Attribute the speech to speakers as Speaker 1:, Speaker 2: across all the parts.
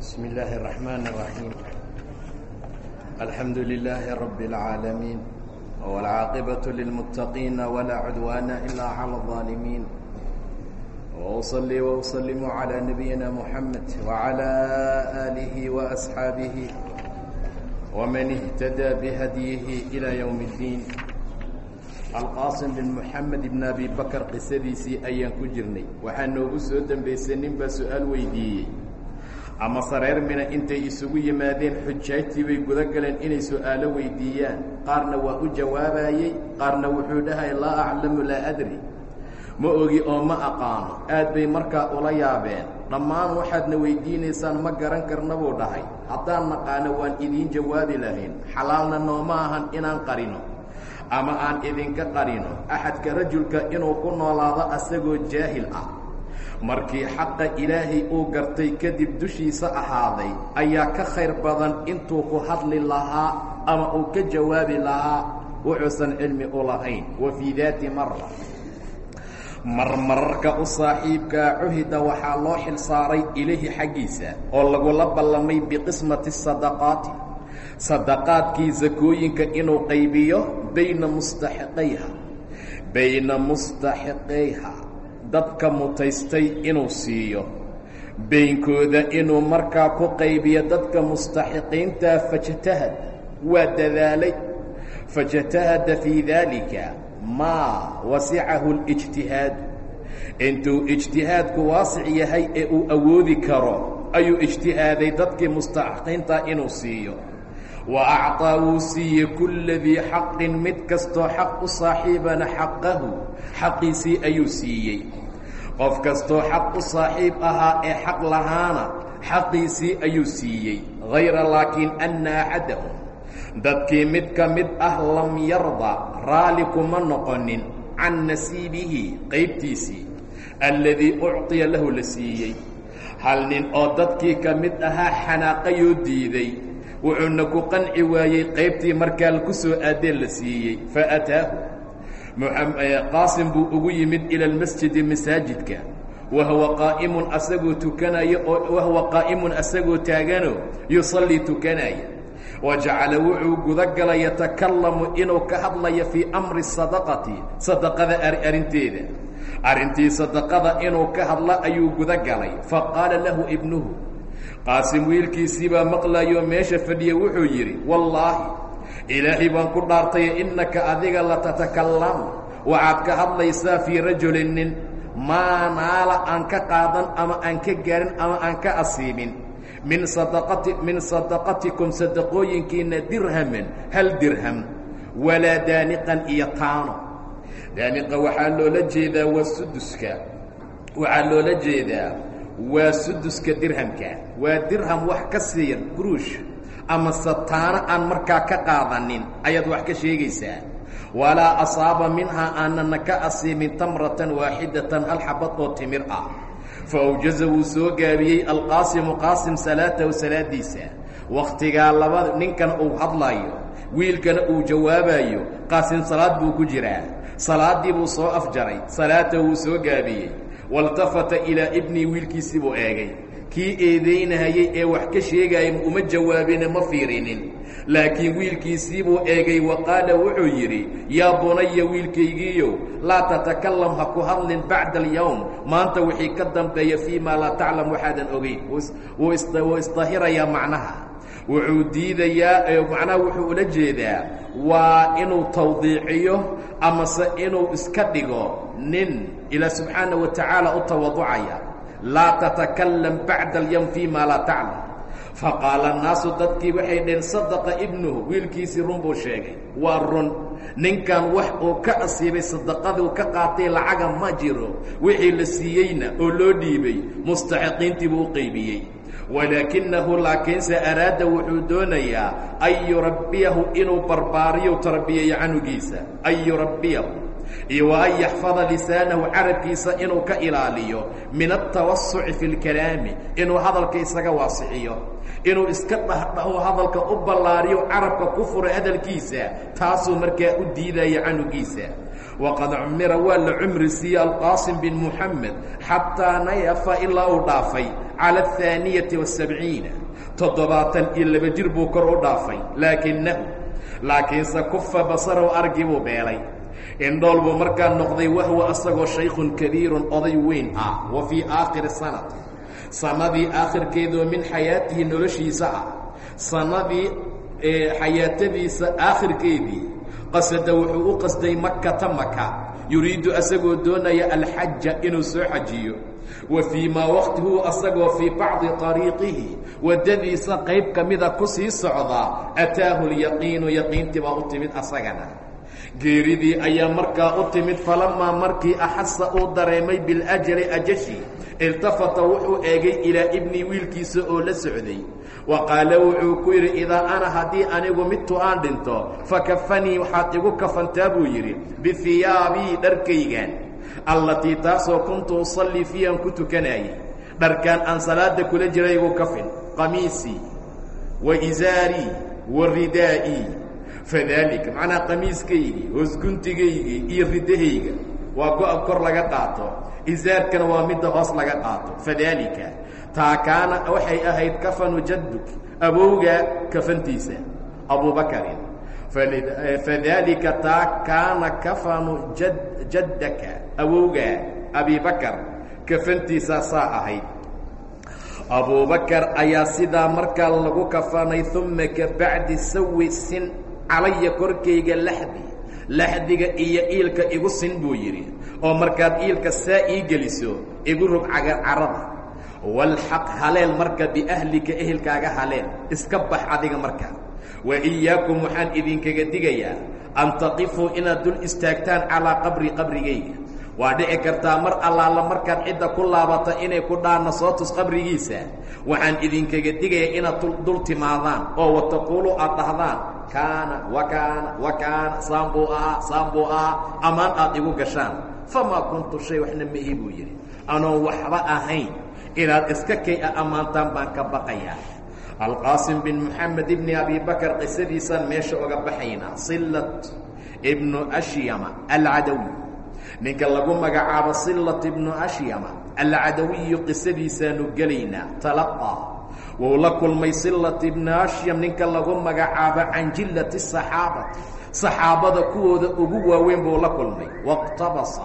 Speaker 1: بسم الله الرحمن الرحيم الحمد لله رب العالمين والعاقبة للمتقين ولا عدوان إلا على الظالمين وأصلي وأسلم على نبينا محمد وعلى آله وأصحابه ومن اهتدى بهديه إلى يوم الدين alqaasim bin moxamed ibn abi bakar qisadiisii ayaan ku jirnay waxaa noogu soo dembaysay nin baa su-aal weydiiyey ama sareer mina intay isugu yimaadeen xujaajtii bay guda inay su'aalo weydiiyaan. Qaarna waa u jawaabayey qaarna wuxuu dhahay laa aclamu laa adri. Ma ogi oo ma aqaano. Aad bay markaa ula yaabeen. Dhammaan waxaadna weydiinaysaan ma garan karna buu dhahay. Haddaan naqaano waan idiin jawaabi lahayn. Xalaalna nooma ahan inaan qarino. Ama aan idinka qarino. Axadka rajulka inuu ku noolaado asagoo jaahil ah markii xaqa ilaahay uu gartay kadib dushiisa ahaaday ayaa ka khayr badan intuu ku hadli lahaa ama uu ka jawaabi lahaa wuxuusan cilmi u lahayn. Wa fii daati mara marmararka u saaxiibkaa cuhida waxaa loo xil saaray xaggiisa oo lagula ballamay biqismati sadaqaati. Sadaqaadkii sakooyinka inuu qaybiyo bayna mustaxiqayha bayna mustaxiqayha dadka mutaystay inuu siiyo. Beynkooda inuu markaa ku qaybiyo dadka mustaxiqiintaa fajtahad waa dadaalay. Fajtahada fii daalika maa wasicahu اlijtihaadu intuu ijtihaadku waasic yahay ee uu awoodi karo ayuu ijtihaaday dadkii mustaxiqiintaa inuu siiyo. Wa acطaa wuu siiye kulla dii xaqin mid kastoo xaq u saaxiibana xaqahu xaqiisii ayuu siiyey qof kastoo xaq u saaxiib ahaa ee xaq lahaana xaqiisii ayuu siiyey hayra laakiin anna axadahum dadkii mid ka mid ah lam yarda raalli kuma noqonin can nasiibihi qaybtiisii alladii ucطiya lahu la siiyey. Hal nin oo dadkii ka mid ahaa xanaaqayoo diiday wuxuuna ku qanci waayey qaybtii markaa ku soo aadeen la siiyey faataahu qaasim buu ugu yimid ila almasjidi masaajidka. Wahuwa qaa'imun asagoo tukanaya oo wahuwa qaa'imun asagoo taagano yusallii tukanaya wa jacala wuxuu gudagalay yatakallamu inuu ka hadlayo fii amri sadaqati sadaqada arrinteeda arrintii sadaqada inuu ka hadla ayuu gudagalay. Faqaala lahu ibnuhu qaasim wiilkiisii baa maqlayo meesha fadhiya wuxuu yidhi wallaahi ilaahay baan ku dhaartay innaka adiga latatakallamu waxaad ka hadlaysaa fii rajulin nin maa naala aan ka qaadan ama aan ka garin ama aan ka asiibin. Min sadaqati min sadaqatikum sadaqooyinkiina dirhaman hal dirham walaa daaniqan iyo taano. Daaniqa waxaa loola jeedaa waa suduska waxaa loola jeedaa waa suduska dirhamka. Waa dirham wax ka siiya guruush ama sataano aan markaa ka qaadanin. Ayaad wax ka sheegaysaa. Walaa asaaba minhaa aanana ka asiibin tamratan waaxidatan hal xabad oo timir ah. Fa awjaza wuu soo gaabiyey alqaasimu qaasim salaatahu salaadiisa. Wakhtigaa labada ninkan uu hadlaayo wiilkana uu jawaabayo qaasim salaad buu ku jiraa. Salaaddii buu soo afjaray salaatahu wuu soo gaabiyey. Waltafata ilaa ibnii wiilkiisii buu eegay kii eedaynahayey ee wax ka sheegaaya uma jawaabine ma fiirinin. Laakiin wiilkiisii buu eegay wa qaala wuxuu yidhi yaa bunaya wiilkaygiiyow laa tatakalam ha ku hadlin bacda alyowm maanta wixii ka dambeeya fii maa laa taclam waxaadan ogeyn. Wuu isdahirayaa macnaha. Wuxuu diidayaa macnaha wuxuu ula jeedaa waa inuu tawdiiciyo amase inuu iska dhigo nin ilaa subxaana wa tacaala u tawaducaya laa tatakalam bacda alyowm fii maa laa taclam faqaala annaasu dadkii waxay dhaheen sadaqa ibnuhu. Wiilkiisii run buu sheegay waa run. Ninkan wax uu ka asiibay sadaqaduu ka qaatay lacaga ma jiro. Wixii la siiyeyna oo loo dhiibay mustaxiqiintii buu u qaybiyey. Walaakinahu laakiinse araada wuxuu doonayaa an yurabbiyahu inuu barbaariyo tarbiyeeyo canugiisa. An yurabbiyahu iyo wa an yaxfada lisaanahu carabkiisa inuu ka ilaaliyo min altawasuci fi اlkalaami inuu hadalka isaga waasixiyo inuu iska dhahdhaho hadalka u ballaariyo carabka ku furo hadalkiisa taasuu markaa u diidaya canugiisa. Waqad cumira waa la cumri siiyey alqaasim bin muxamed xataa nayafa ilaa uu dhaafay cala ahaaniyati wasabciina toddobaatan iyo laba jir buu kor u dhaafay laakinahu laakiinse kufa basarahu argi buu beelay indhool buu markaa noqday wahwa asagoo shaykhun kabiirun oday weyn ah wa fii aakhiri sanati sanadii aakhirkeedoo min xayaatihi noloshiisa ah. Sanadii xayaatadiisa aakhirkeedii qasada wuxuu u qasday makata maka yuriidu asagoo doonaya alxaja inuu soo xajiyo. Wa fii maa waqti huwa asagoo fii bacdi طariiqihi waddadiisa qayb ka mida ku sii socdaa ataahu lyaqiinu yaqiintii baa u timid asagana geeridii ayaa markaa u timid falamaa markii axasa uu dareemay biljali ajashi iltafata wuxuu eegay ilaa ibnii wiilkiisa oo la socday. Wa qaala wuxuu ku yidhi idaa ana haddii anigu midtu aan dhinto fakafanii waxaad igu kafantaa buu yidhi bihiyaabii dharkaygan allatii taasoo kuntu usallii fiihan ku tukanayay. Dharkaan aan salaada kula jiray igu kafin qamiisii wa isaarii wa ridaa'ii fadaalika macnaa qamiiskaygii hoosguntigaygii iyo ridahayga waa go-a kor laga qaato isaarkana waa midda hoos laga qaato fadaalika taa kaana waxay ahayd kafanu jadduk awowga kafantiisa abubakarin fadaalika taa kaana kafanu jad jaddaka awowga abibakar kafantiisaa saa ahayd abubakar ayaa sidaa markaa lagu kafanay uma kabacdi sawi sin calaya korkayga laxdi laxdiga iyo iilka igu sin buu yidhi oo markaad iilka saa ii geliso igu rog carada. Walxaq haleel marka biahlika ehelkaaga haleel iska bax adiga marka. Wa iyaakum waxaan idinkaga digayaa an taqifuu inaad dul istaagtaan calaa qabri qabrigayga waa dhici kartaa mar allaala markaad cidda ku laabata inay ku dhaana soo tus qabrigiisa. Waxaan idinkaga digayaa inaad dul timaadaan oo wataquulu aad dhahdaan kaana wa kaana wa kaana saan buu ahaa saan buu ahaa ammaan aad igu gashaan. Famaa kuntu shay waxna ma ihi buu yidhi. Anoon waxba ahayn inaad iska kay a ammaantaan baan ka baqayaa. Alqaasim bin moxamed ibni abi bakar qisadiisaan meesha oga baxaynaa sillat ibnu ashyama alcadawi ninka lagu magacaabo sillat ibnu ashyama alcadawiyu qisadiisaanu gelaynaa talaqaa wuu la kulmay sillat ibnu ashyam ninka lagu magacaabo can jillati saxaabati. Saxaabada kuwooda ugu waaweyn buu la kulmay. Waqtabasa.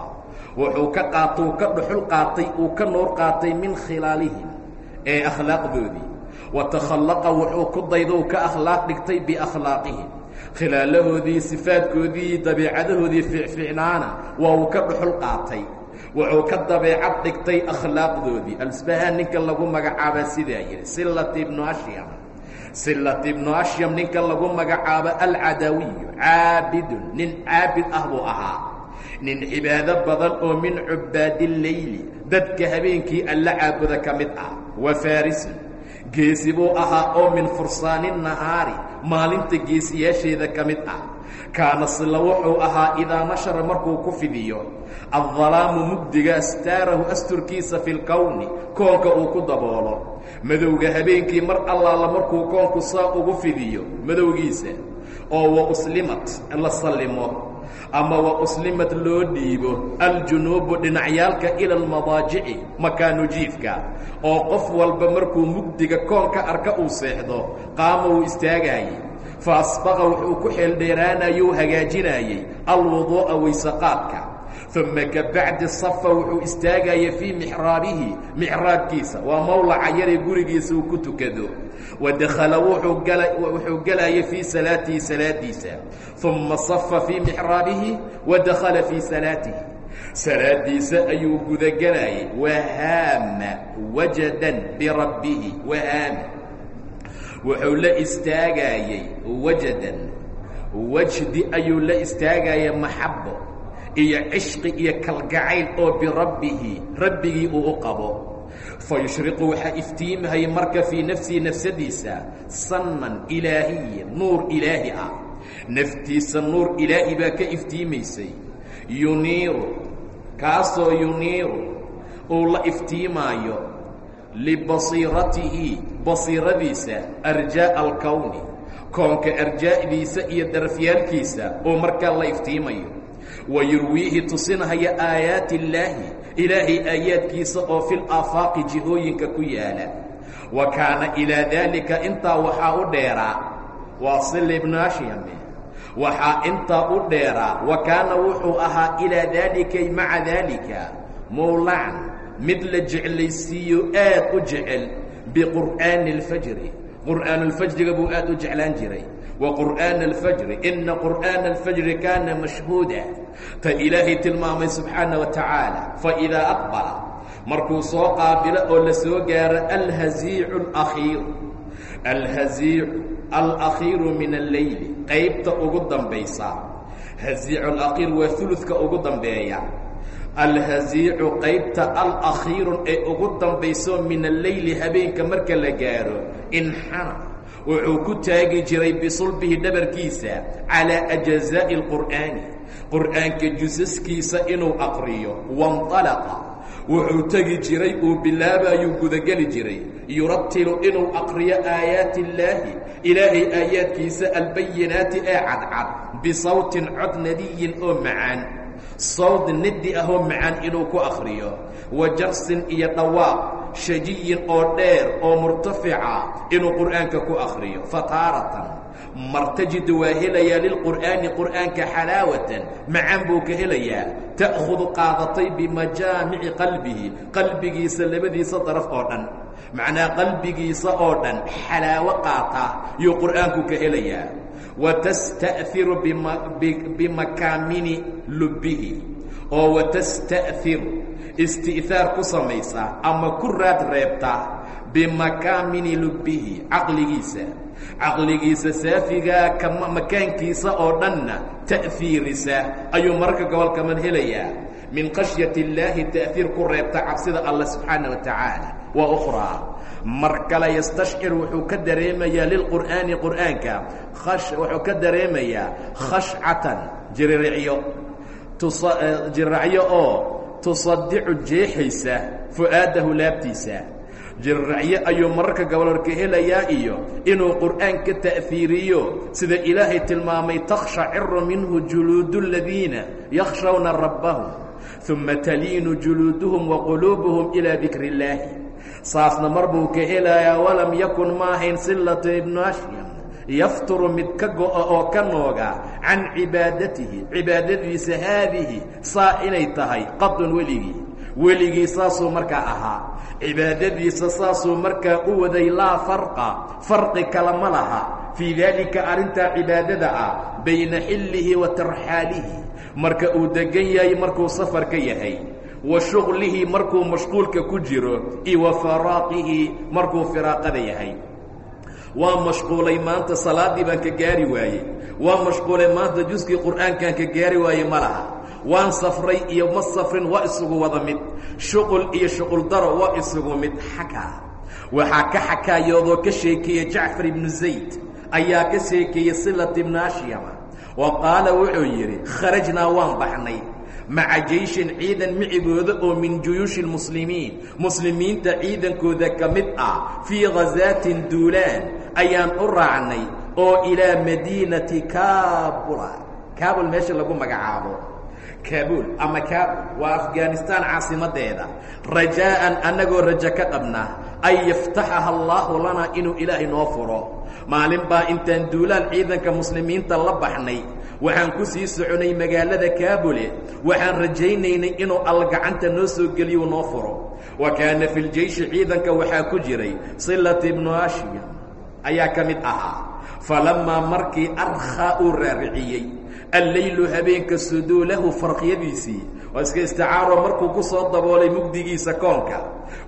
Speaker 1: Wuxuu ka qaata uu ka dhuxul qaatay uu ka nuur qaatay min khilaalihim ee akhlaaqdoodii. Wa takhallaqa wuxuu ku daydo uu ka akhlaaq dhigtay biakhlaaqihim khilaalahoodii sifaadkoodii dabeecadahoodii fiicfiicnaana waa uu ka dhuxul qaatay. Wuxuu ka dabeecad dhigtay akhlaaqdoodii. Alsbahaan ninka lagu magacaabaa sidaa yidhi sillat ibnu ashyam. Sillat ibnu ashyam ninka lagu magacaabo alcadawiyu caabidun nin caabid ah buu ahaa. Nin cibaado badan oo min cubaadileyli dadka habeenkii alla caabuda ka mid ah wa faarisun geesi buu ahaa oo min fursaani nahaari maalinta geesiyaasheeda ka mid ah. Kaana sila wuxuu ahaa idaa nashara markuu ku fidiyo. Addalaamu mugdiga astaarahu asturkiisa fi lkowni koonka uu ku daboolo. Madowga habeenkii mar allaala markuu koonku saa ugu fidiyo madowgiisa oo wa uslimat la sallimo ama wa uslimad loo dhiibo aljunuubu dhinacyaalka ila almadaajici makaanu jiifka. Oo qof walba markuu mugdiga koonka arka uu seexdo qaama uu istaagaayey fa asbaqa wuxuu ku xeeldheeraanayou hagaajinaayey alwuduu'a waysaqaadka. Uma kabacdi safa wuxuu istaagaya fii mixraabihi mixraabkiisa waa mawlaca yaree gurigiisa uu ku tukado wadakhala wuxuu gelaya fii salaatihi salaadiisa. Uma safa fii mixraabihi wadakhala fii salaatihi salaadiisa ayuu gudagelayay wahaama wajadan birabbihi wahaama wuxuu la istaagayey wajadan. Wajdi ayuu la istaagaya maxabo iyo cishqi iyo kalgacayl oo birabbihi rabbigii uu u qabo fa yushriqu waxaa iftiimahaya marka fii nafsihi nafsadiisa sannan ilaahiya nuur ilaahi ah naftiisa nuur ilaahi baa ka iftiimaysay yuniiru kaasoo yuniiru uu la iftiimaayo libasiiratihi basiiradiisa arjaa'a alkowni koonka arjaa'diisa iyo darafyaalkiisa oo markaa la iftiimayo wayurwiihi tusinahaya aayaati illaahi ilaahay aayaadkiisa oo fil aafaaqi jihooyinka ku yaalla. Wa kaana ilaa daalika intaa waxaa u dheeraa waa sil ibnu ashyame waxaa intaa u dheeraa wa kaana wuxuu ahaa ilaa daalika maca daalika mowlacan mid la jeclaysiiyo aad u jecel biqur'aani qur'aan اlfajriga buu aad u jeclaan jiray wa qur'aana alfajri ina qur'aana alfajri kaana mashhuuda ta ilaahay tilmaamay subxaana wa tacaala faidaa aqbala. Markuu soo qaabilo oo la soo gaaro alhaziicu alakhiir alhaziicu alakhiiru min alleyli qaybta ugu dambaysa. Haziicu alakhiir waa uludka ugu dambeeya. Alhaziicu qaybta alakhiiru ee ugu dambayso min alleyli habeenka marka la gaaro. Inxana wuxuu ku taagi jiray bisulbihi dhabarkiisa calaa ajazaa'i alqur'aani. Qur'aanka jusaskiisa inuu aqriyo waاnطalaqa wuxuu tegi jiray uu bilaabayuu gudageli jiray. Yuratilu inuu aqriyo aayaati illaahi ilaahay aayaadkiisa albayinaati ee cadcad bisawtin cod nadiyin oo macaan. Sawd nadi ahoo macaan inuu ku akhriyo wa jarsin iyo dhawaaq shajiyin oo dheer oo murtafica inuu qur'aanka ku akhriyo. Fataaratan martajidu waa helayaa lilqur'aani qur'aanka xalaawatan macaan buu ka helayaa. Ta'khudu qaadatay bimajaamici qalbihi qalbigiisa labadiisa daraf oo dhan. Macnaa qalbigiisa oo dhan xalaawo qaata yuu qur'aanku ka helayaa. Watasta'hiru bimakaamini lubbihi oo watasta'hiru isti'haar ku samaysa ama ku raad reebta bimakaamini lubbihi caqligiisa. Caqligiisa saafigaa kama makaankiisa oo dhanna ta'hiirisa ayuu mararka gobolkaman helayaa min khashyati illaahi ta'hiir ku reebta cabsida allah subxaana wa tacaala wa ukhraa mar kale yastashcir wuxuu ka dareemayaa lilqur'aani qur'aanka wuxuu ka dareemayaa khashcatan jiriricyo jiriracyo oo tusadicu jeexaysa fu'aadahu laabtiisa. Jiriracyo ayuu mararka gobolorka helayaa iyo inuu qur'aan ka ta'hiiriyo sida ilaahay tilmaamay takhshaciru minhu juluudu aladiina yakhshawna rabbahum uma taliinu juluuduhum wa quluubuhum ilaa dikri illaahi saasna mar buu ka helayaa walam yakun maahayn sillata ibnu ashyam yafturu mid ka go'a oo ka nooga can cibaadatihi cibaadadiisa haadihi saa inay tahay qadun weligii. Weligii saasuu markaa ahaa. Cibaadadiisa saasuu markaa u waday laa farqa farqi kala ma laha. Fii daalika arrintaa cibaadada ah bayna xillihi wa tarxaalihi. Marka uu degan yahay markuu safarka yahay. Wa shuqlihi markuu mashquulka ku jiro. Iyo wa faraaqihi markuu firaaqada yahay waa mashquulay maanta salaaddii baan ka gaari waayey. Waa mashquulay maanta juskii qur'aankaan ka gaari waaye ma laha. Waan safray iyo ma safrin waa isugu wada mid. Shuqul iyo shuqul daro waa isugu mid. Xakaa waxaa ka xakaayoodoo ka sheekeeya jacfar ibnu zayd. Ayaa ka sheekeeyey silat ibnu ashyama. Wa qaala wuxuu yidhi kharajnaa waan baxnay. Maca jeyshin ciidan micigooda oo min juyuushi lmuslimiin muslimiinta ciidankooda ka mid ah fii khasaatin duulaan ayaan u raacnay oo ilaa madiinati kaabula kaabul meesha lagu magacaabo. Kaabul ama kaabul waa afghanistaan caasimadeeda. Rajaa'an annagoo rajo ka qabna an yaftaxaha allaahu lanaa inuu ilaahay noo furo. Maalin baa intaan duulaan ciidanka muslimiinta la baxnay. Waxaan ku sii soconay magaalada kaabule. Waxaan rajaynaynay inuu alla gacanta noo soo geliyuu noo furo. Wa kaana fi ljeyshi ciidanka waxaa ku jiray silat ibnu ashyam ayaa ka mid ahaa. Falammaa markii arkhaa uu raariciyey alleylu habeenka suduulahu farqyadiisii waa iska isticaaro markuu ku soo daboolay mugdigiisa koonka.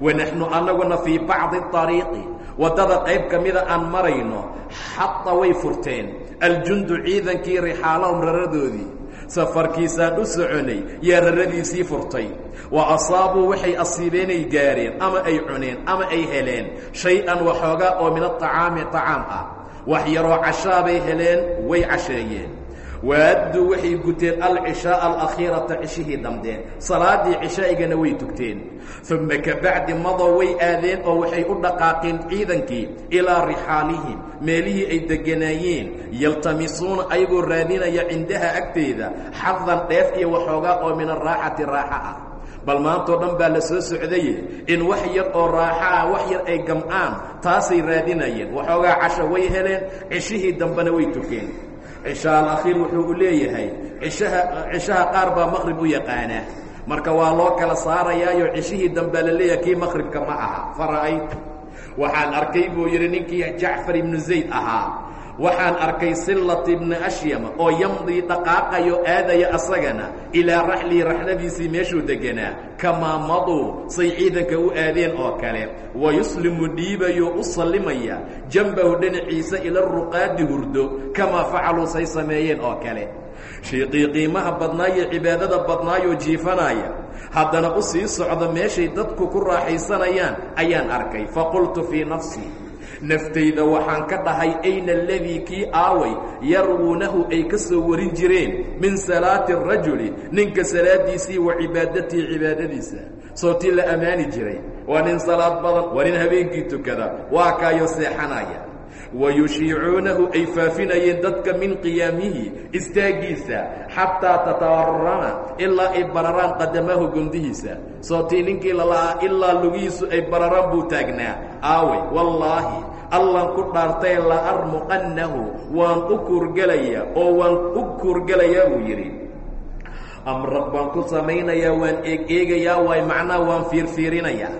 Speaker 1: Wanaxnu annaguna fii bacdi ariiqi waddada qayb ka mida aan marayno xata way furteen. Aljundu ciidankii rixaalahum raradoodii safarkiisaan u soconay yaa raradiisii furtay. Wa asaabuu waxay asiibeenay gaareen ama ay cuneen ama ay heleen. Shay-an waxoogaa oo min aطacaami طacaam ah. Wax yaroo cashaabay heleen way casheeyeen waadduu waxay guteen alcishaaa alakhiirata cishihii damdeen. Salaadii cishaa'igana way tugteen. Uma kabacdi madow way aadeen oo waxay u dhaqaaqeen ciidankii ilaa rixaalihim meelihii ay degganaayeen yaltamisuuna ayagoo raadinaya cindaha agteeda xadan dheef iyo waxoogaa oo min araaxati raaxa ah. Bal maantoo dhan baa la soo socdaye in wax yar oo raaxaa wax yar ay gam'aan taasay raadinayeen. Waxoogaa casho way heleen cishihii dambena way tukeen cishaa alakhiir wuxuu u leeyahay cishaha cishaha qaar baa maqrib u yaqaanaa marka waa loo kala saarayaayo cishihii dambaa la kii maqribka ma aha. Fara'aytu waxaan arkay buu yidhi ninkii jacfar ibnu zayd ahaa waxaan arkay sillat ibna ashyama oo yamdii dhaqaaqayo aadaya asagana ilaa raxlii raxladiisii meeshuu deganaa kamaa maduu say ciidanka u aadeen oo kale. Wa yuslimu dhiibayo u sallimaya jambahu dhinaciisa ila ruqaadi hurdo kamaa facaluu say sameeyeen oo kale. Shiiqii qiimaha badnaayo cibaadada badnaayoo jiifanaya haddana u sii socda meeshay dadku ku raaxaysanayaan ayaan arkay. Faqultu fii nafsii naftayda waxaan ka dhahay ayna aladii kii aaway yarwuunahu ay ka soo warin jireen min salaati arajuli ninka salaadiisii wa cibaadatii cibaadadiisa. Sootii la ammaani jiray. Waa nin salaad badan waa nin habeenkii tukada waa kaayo seexanaya wayushiicuunahu ay faafinayeen dadka min qiyaamihi istaaggiisa xataa tatawarana ilaa ay bararaan qadamaahu gondihiisa sootii ninkii lalahaa ilaa lugihiisu ay bararaan buu taagnaa aaway wallaahi allan ku dhaartay la armuqannahu waan u kuurgelayaa oo waan u kuurgelayaa buu yidhi amrad baan ku samaynayaa waan eeg-eegayaa waay macnaha waan fiirfiirinayaa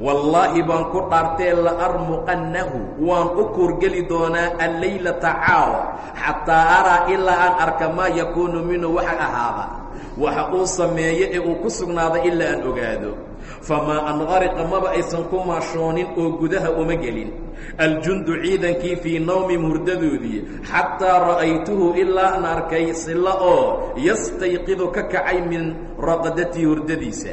Speaker 1: wallaahi baan ku dhaartee la armuqannahu. Waan u kuurgeli doonaa allaylata caawa xataa araa ilaa aan arka maa yakuunu minhu waxa ahaada waxa uu sameeye ee uu ku sugnaada ilaa aan ogaado. Famaa anqariqa maba aysan ku maashoonin oo gudaha uma gelin. Aljundu ciidankii fii nawmim hurdadoodii xataa ra'aytuhu ilaa aan arkay silla oo yastayqidu ka kacay min raqdatii hurdadiisa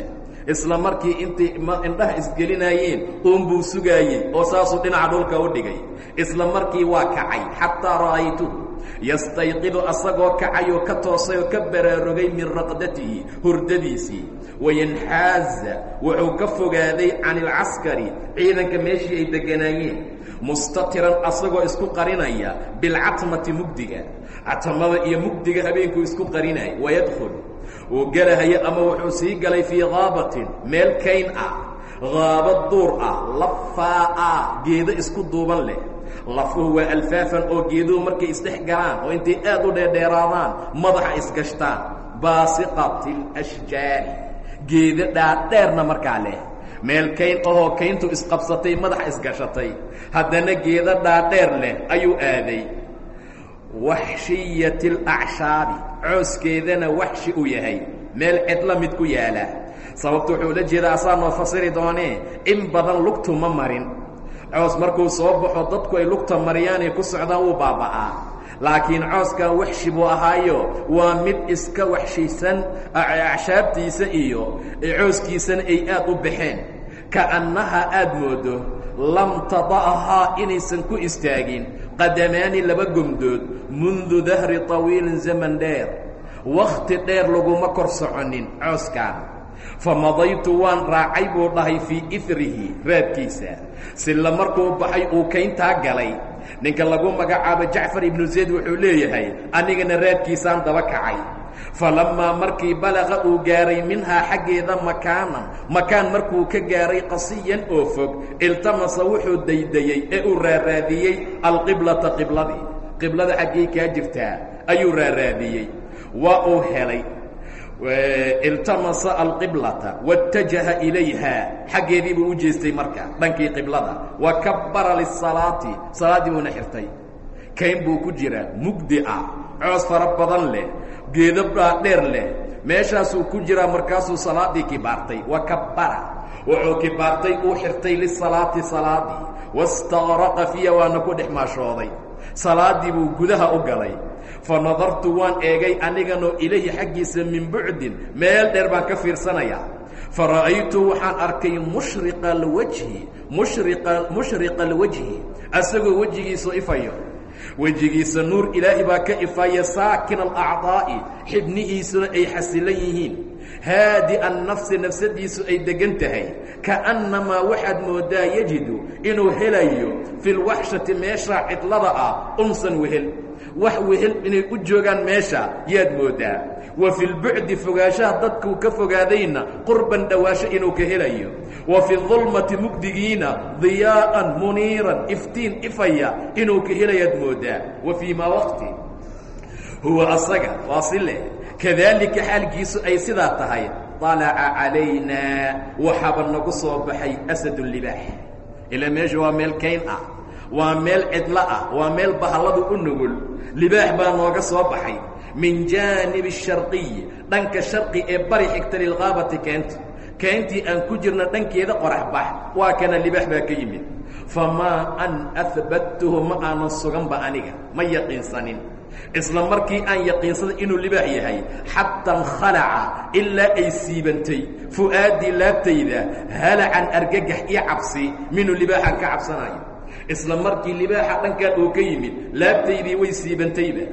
Speaker 1: isla markii intay indhaha isgelinaayeen uunbuu sugaayey oo saasuu dhinaca dhulka u dhigay. Isla markii waa kacay xataa ra'aytuhu yastayqidu asagoo kacayoo ka toosay oo ka baraarugay min raqdatihi hurdadiisii. Wayanxaaza wuxuu ka fogaaday can ilcaskari ciidanka meeshii ay degganaayeen mustatiran asagoo isku qarinaya bilcatmati mugdiga. Catamada iyo mugdiga habeenkuu isku qarinaya wayadkhul uu gelahayo ama wuxuu sii galay fii haabatin meel kayn ah haabad duur ah lafaa'a geedo isku duuban leh. Lafuhu waa alfaafan oo geeduhu markay isdhex galaan oo intay aad u dheerdheeraadaan madaxa isgashtaan baasiqati alashjaari geedo dhaadheerna markaa leh. Meel kayn ahoo kayntu isqabsatay madaxa isgashatay haddana geedo dhaadheer leh ayuu aaday waxshiyati alacshaabi cooskeedana waxshi uu yahay. Meel cidla mid ku yaalla. Sababtu wuxuu la jeedaa asaa noo fasiri doonee in badan lugtu ma marin. Coos markuu soo baxo dadku ay lugta mariyaanay ku socdaan wuu baaba'aa. Laakiin cooskan waxshi buu ahaayo waa mid iska waxshaysan acshaabtiisa iyo cooskiisana ay aad u baxeen. Ka'annaha aad moodo lam tada'haa inaysan ku istaagin qadamaani laba gomdood mundu dahri طawiilin zaman dheer. Wakhti dheer laguma kor soconin cooskaan famadaytu waan raacay buu dhahay fii irihi raadkiisa silla markuu baxay uu kayntaa galay. Ninka lagu magacaabo jacfar ibnu zayd wuxuu leeyahay anigana raadkiisaan daba kacay falammaa markii balaqa uu gaaray minhaa xaggeeda makaanan makaan markuu ka gaaray qasiyan oo fog iltamasa wuxuu daydayey ee uu raaraadiyey alqiblata qibladii. Qiblada xaggay kaa jirtaa ayuu raaraadiyey. Waa uu helay iltamasa alqiblata waاtajaha ilayha. Xaggeedii buu u jeestay marka dhankii qiblada. Wa kabbara lisalaati salaaddii buuna xirtay. Kayn buu ku jiraa mugdi ah coos fara badan leh geedo dhaadheer leh. Meeshaasuu ku jiraa markaasuu salaaddii kibaartay wa kabbara. Wuxuu kibaartay uu xirtay lisalaati salaadii. Wastaqraqa fiya waana ku dhex maashooday salaaddii buu gudaha u galay. Fa nadartu waan eegay aniganoo ilayhi xaggiisa min bucdin meel dheer baan ka fiirsanayaa. Fa ra'aytu waxaan arkay mushriqa alwajhi mushriqa mushriqa alwajhi asagoo wejigiisu ifayo wejigiisa nuur ilaahi baa ka ifaya saakin alacdaa'i xibnihiisuna ay xasilan yihiin. Haadi annafsi nafsadiisu ay deggan tahay. Ka'annamaa waxaad mooddaa yajidu inuu helayo fi lwaxshati meeshaa cidlada ah unsan wehel. Wax wehel inay u joogaan meesha yaad mooddaa wa fi lbucdi fogaanshaha dadkuu ka fogaadayna qurban dhowaasho inuu ka helayo. Wa fi dulmati mugdigiina diyaa'an muniiran iftiin ifaya inuu ka helayaad mooddaa wa fii maa waqti? Huwa asaga waa si leh. Kadaalika xaalkiisu ay sidaa tahay طalaca calaynaa waxaaba nagu soo baxay asadulibaax ilaa meesha waa meel kayn ah waa meel cidlo ah waa meel bahalladu u nugul. Libaax baa nooga soo baxay min jaanibi الsharqiyi dhanka sharqi ee bari xigta lilqaabati keenta keentii aan ku jirna dhankeeda qorax bax waa kana libaax baa ka yimid. Famaa an ahbattuhu ma aanan suganba aniga ma yaqiinsanin. Isla markii aan yaqiinsaday inuu libaax yahay xataa nkhalaca ilaa ay siibantay. Fu'aaddii laabtayda halacan argagax iyo cabsi minuu libaaxan ka cabsanayo isla markii libaaxa dhankan uu ka yimid laabtaydii way siibantayba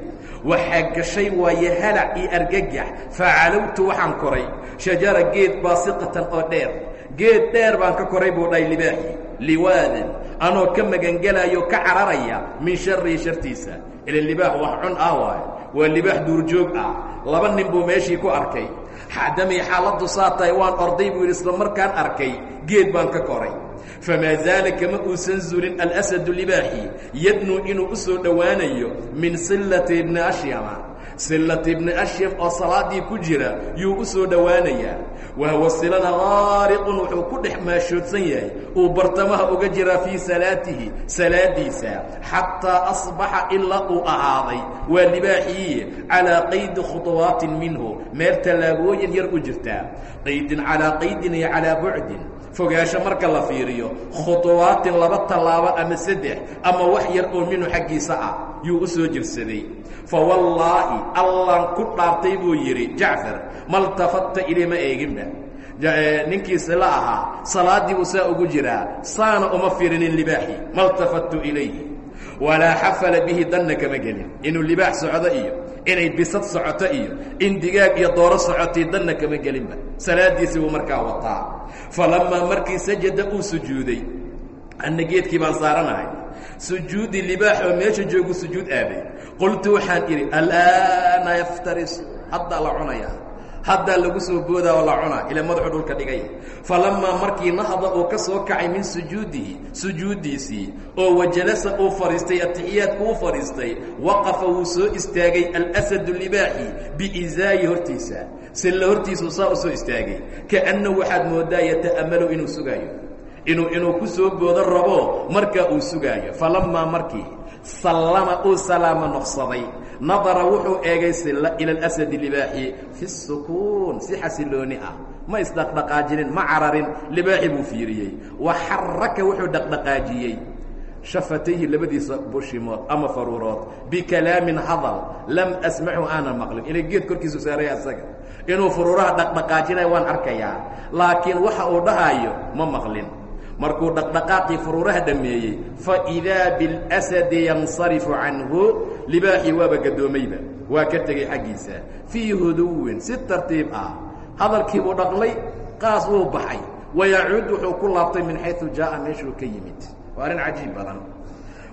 Speaker 1: waxaa gashay waaye halac iyo argagax facalowtu waxaan koray. Shajara geed baasiqatan oo dheer. Geed dheer baan ka koray buu dhahay libaaxii liwaadan anoo ka magangelaayo ka cararaya min sharii shartiisa. Ila libaax wax cun ah waayo. Waa libaax duurjoog ah. Laba nin buu meeshii ku arkay xadamay xaaladdu saa tahay waan orday buu yidhi isla markaan arkay geed baan ka koray. Famaa zaala kama uusan zulin alasadu libaaxi yadnuu inuu u soo dhowaanayo min sillati ibni ashyama sillati ibni ashyam oo salaaddii ku jira yuu u soo dhowaanayaa. Wahwa silana qaariqun wuxuu ku dhex maashoodsan yahay. Uu bartamaha uga jiraa fii salaatihi salaadiisa xataa asbaxa ilaa uu ahaaday. Waa libaaxiiye calaa qaydi khuطuwaatin minhu. Meel tallaabooyin yar u jirtaa. Qaydin calaa qaydin iyo calaa bucdin fogaasho marka la fiiriyo khuطuwaatin laba tallaabo ama saddex ama wax yar oo minhu xaggiisa ah yuu u soo jirsaday fawallaahi allan ku dhaartay buu yidhi jacfar maltafatta ilima eeginba. Ninkiisi la ahaa salaaddii buu saa ugu jiraa saana uma fiirinin libaaxi maltafattu ilayhi walaa xafala bihi danna kama gelin inuu libaax socdo iyo inay bisad socoto iyo in digaag iyo dooro socotay danna kama gelinba. Salaaddiisii buu markaa wataa. Falammaa markii sajada uu sujuuday anna geedkii baan saaranahay sujuudi libaax oo meesha joogu sujuud aaday qultu waxaan idhi alaana yaftaris haddaa la cunayaa haddaa lagu soo boodaa oo la cunaa ila madaxu dhulka dhigay. Falammaa markii nahda uu ka soo kacay min sujuudihi sujuuddiisii oo wajalasa uu fadhiistay atixiyaadku u fadhiistay waqafa wuu soo istaagay alasadu libaaxi biizaayi hortiisa. Silla hortiisuu saa u soo istaagay kaannahu waxaad mooddaa yata'ammalu inuu sugaayo. Inuu inuu ku soo boodo rabo markaa uu sugaayo. Falammaa markii sallama uu salaama noqsaday. Nadara wuxuu eegay silla ila alasadi libaaxi fi sukuun si xasilooni ah. Ma isdhaqdhaqaajinin ma cararin libaaxi buu fiiriyey. Wa xaraka wuxuu dhaqdhaqaajiyey. Shafatayhi labadiisa bushimood ama faruurood bikalaamin hadal lam asmacu aanan maqlin. Ila geed korkiisu saaraya asaga. Inuu faruuraha dhaqdhaqaajinayo waan arkayaa. Laakiin waxa uu dhahaayo ma maqlin markuu dhaqdhaqaaqii furuuraha dhameeyey faidaa biاlsadi yansarifu canhu libaaxii waaba gadoomayba. Waa ka tegey xaggiisa. Fii huduwin si tartiib ah. Hadalkii buu dhaqmay qaas wuu baxay. Wayacuud wuxuu ku laabtay min xayu jaa'a meeshuu ka yimid. Waa arrin cajiib badan.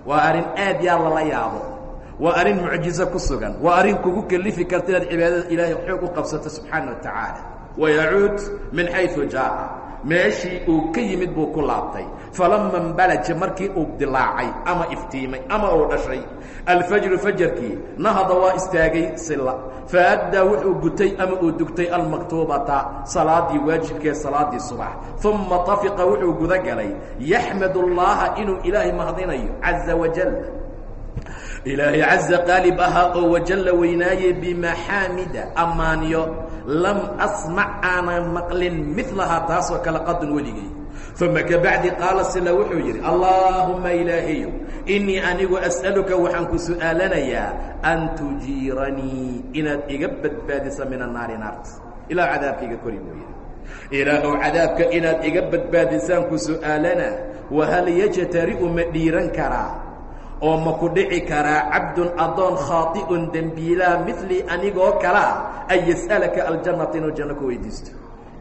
Speaker 1: Waa arrin aad yaa lala yaabo. Waa arrin mucjizo ku sugan. Waa arrin kugu kelifi karta inaad cibaadada ilaahay xoog u qabsato subxaana wa tacaala. Wayacuud min xayu jaa'a meeshii uu ka yimid buu ku laabtay. Falama mbalaja markii uu dilaacay ama iftiimay ama uu dhashay alfajru fajarkii nahada waa istaagay sila. Faaddaa wuxuu gutay ama uu dugtay almaktuubata salaadii waajibkee salaadii subax. Uma tafiqa wuxuu guda galay yaxmad اllaha inuu ilaahay mahadinayo caza wajal ilaahay caza qaalib ahaa oo wajalla weynaayey bimaxaamida ammaanyo lam asmac aanan maqlin milahaa taasoo kale qadun weligay. Uma kabacdi qaala sila wuxuu yidhi allaahumma ilaahayo innii anigu as'aluka waxaan ku su'aalanayaa an tujiiranii inaad iga badbaadisa min annaari naarta. Ilaah cadaabkaiga kori buu yidhi. Ilaahow cadaabka inaad iga badbaadisaan ku su'aalanaa wahal yajtari'u ma dhiiran karaa oo ma ku dhici karaa cabdun addoon khaati'un dembiilaa midlii anigoo kalea an yas'alaka aljannata inuu janno ku weydiisto.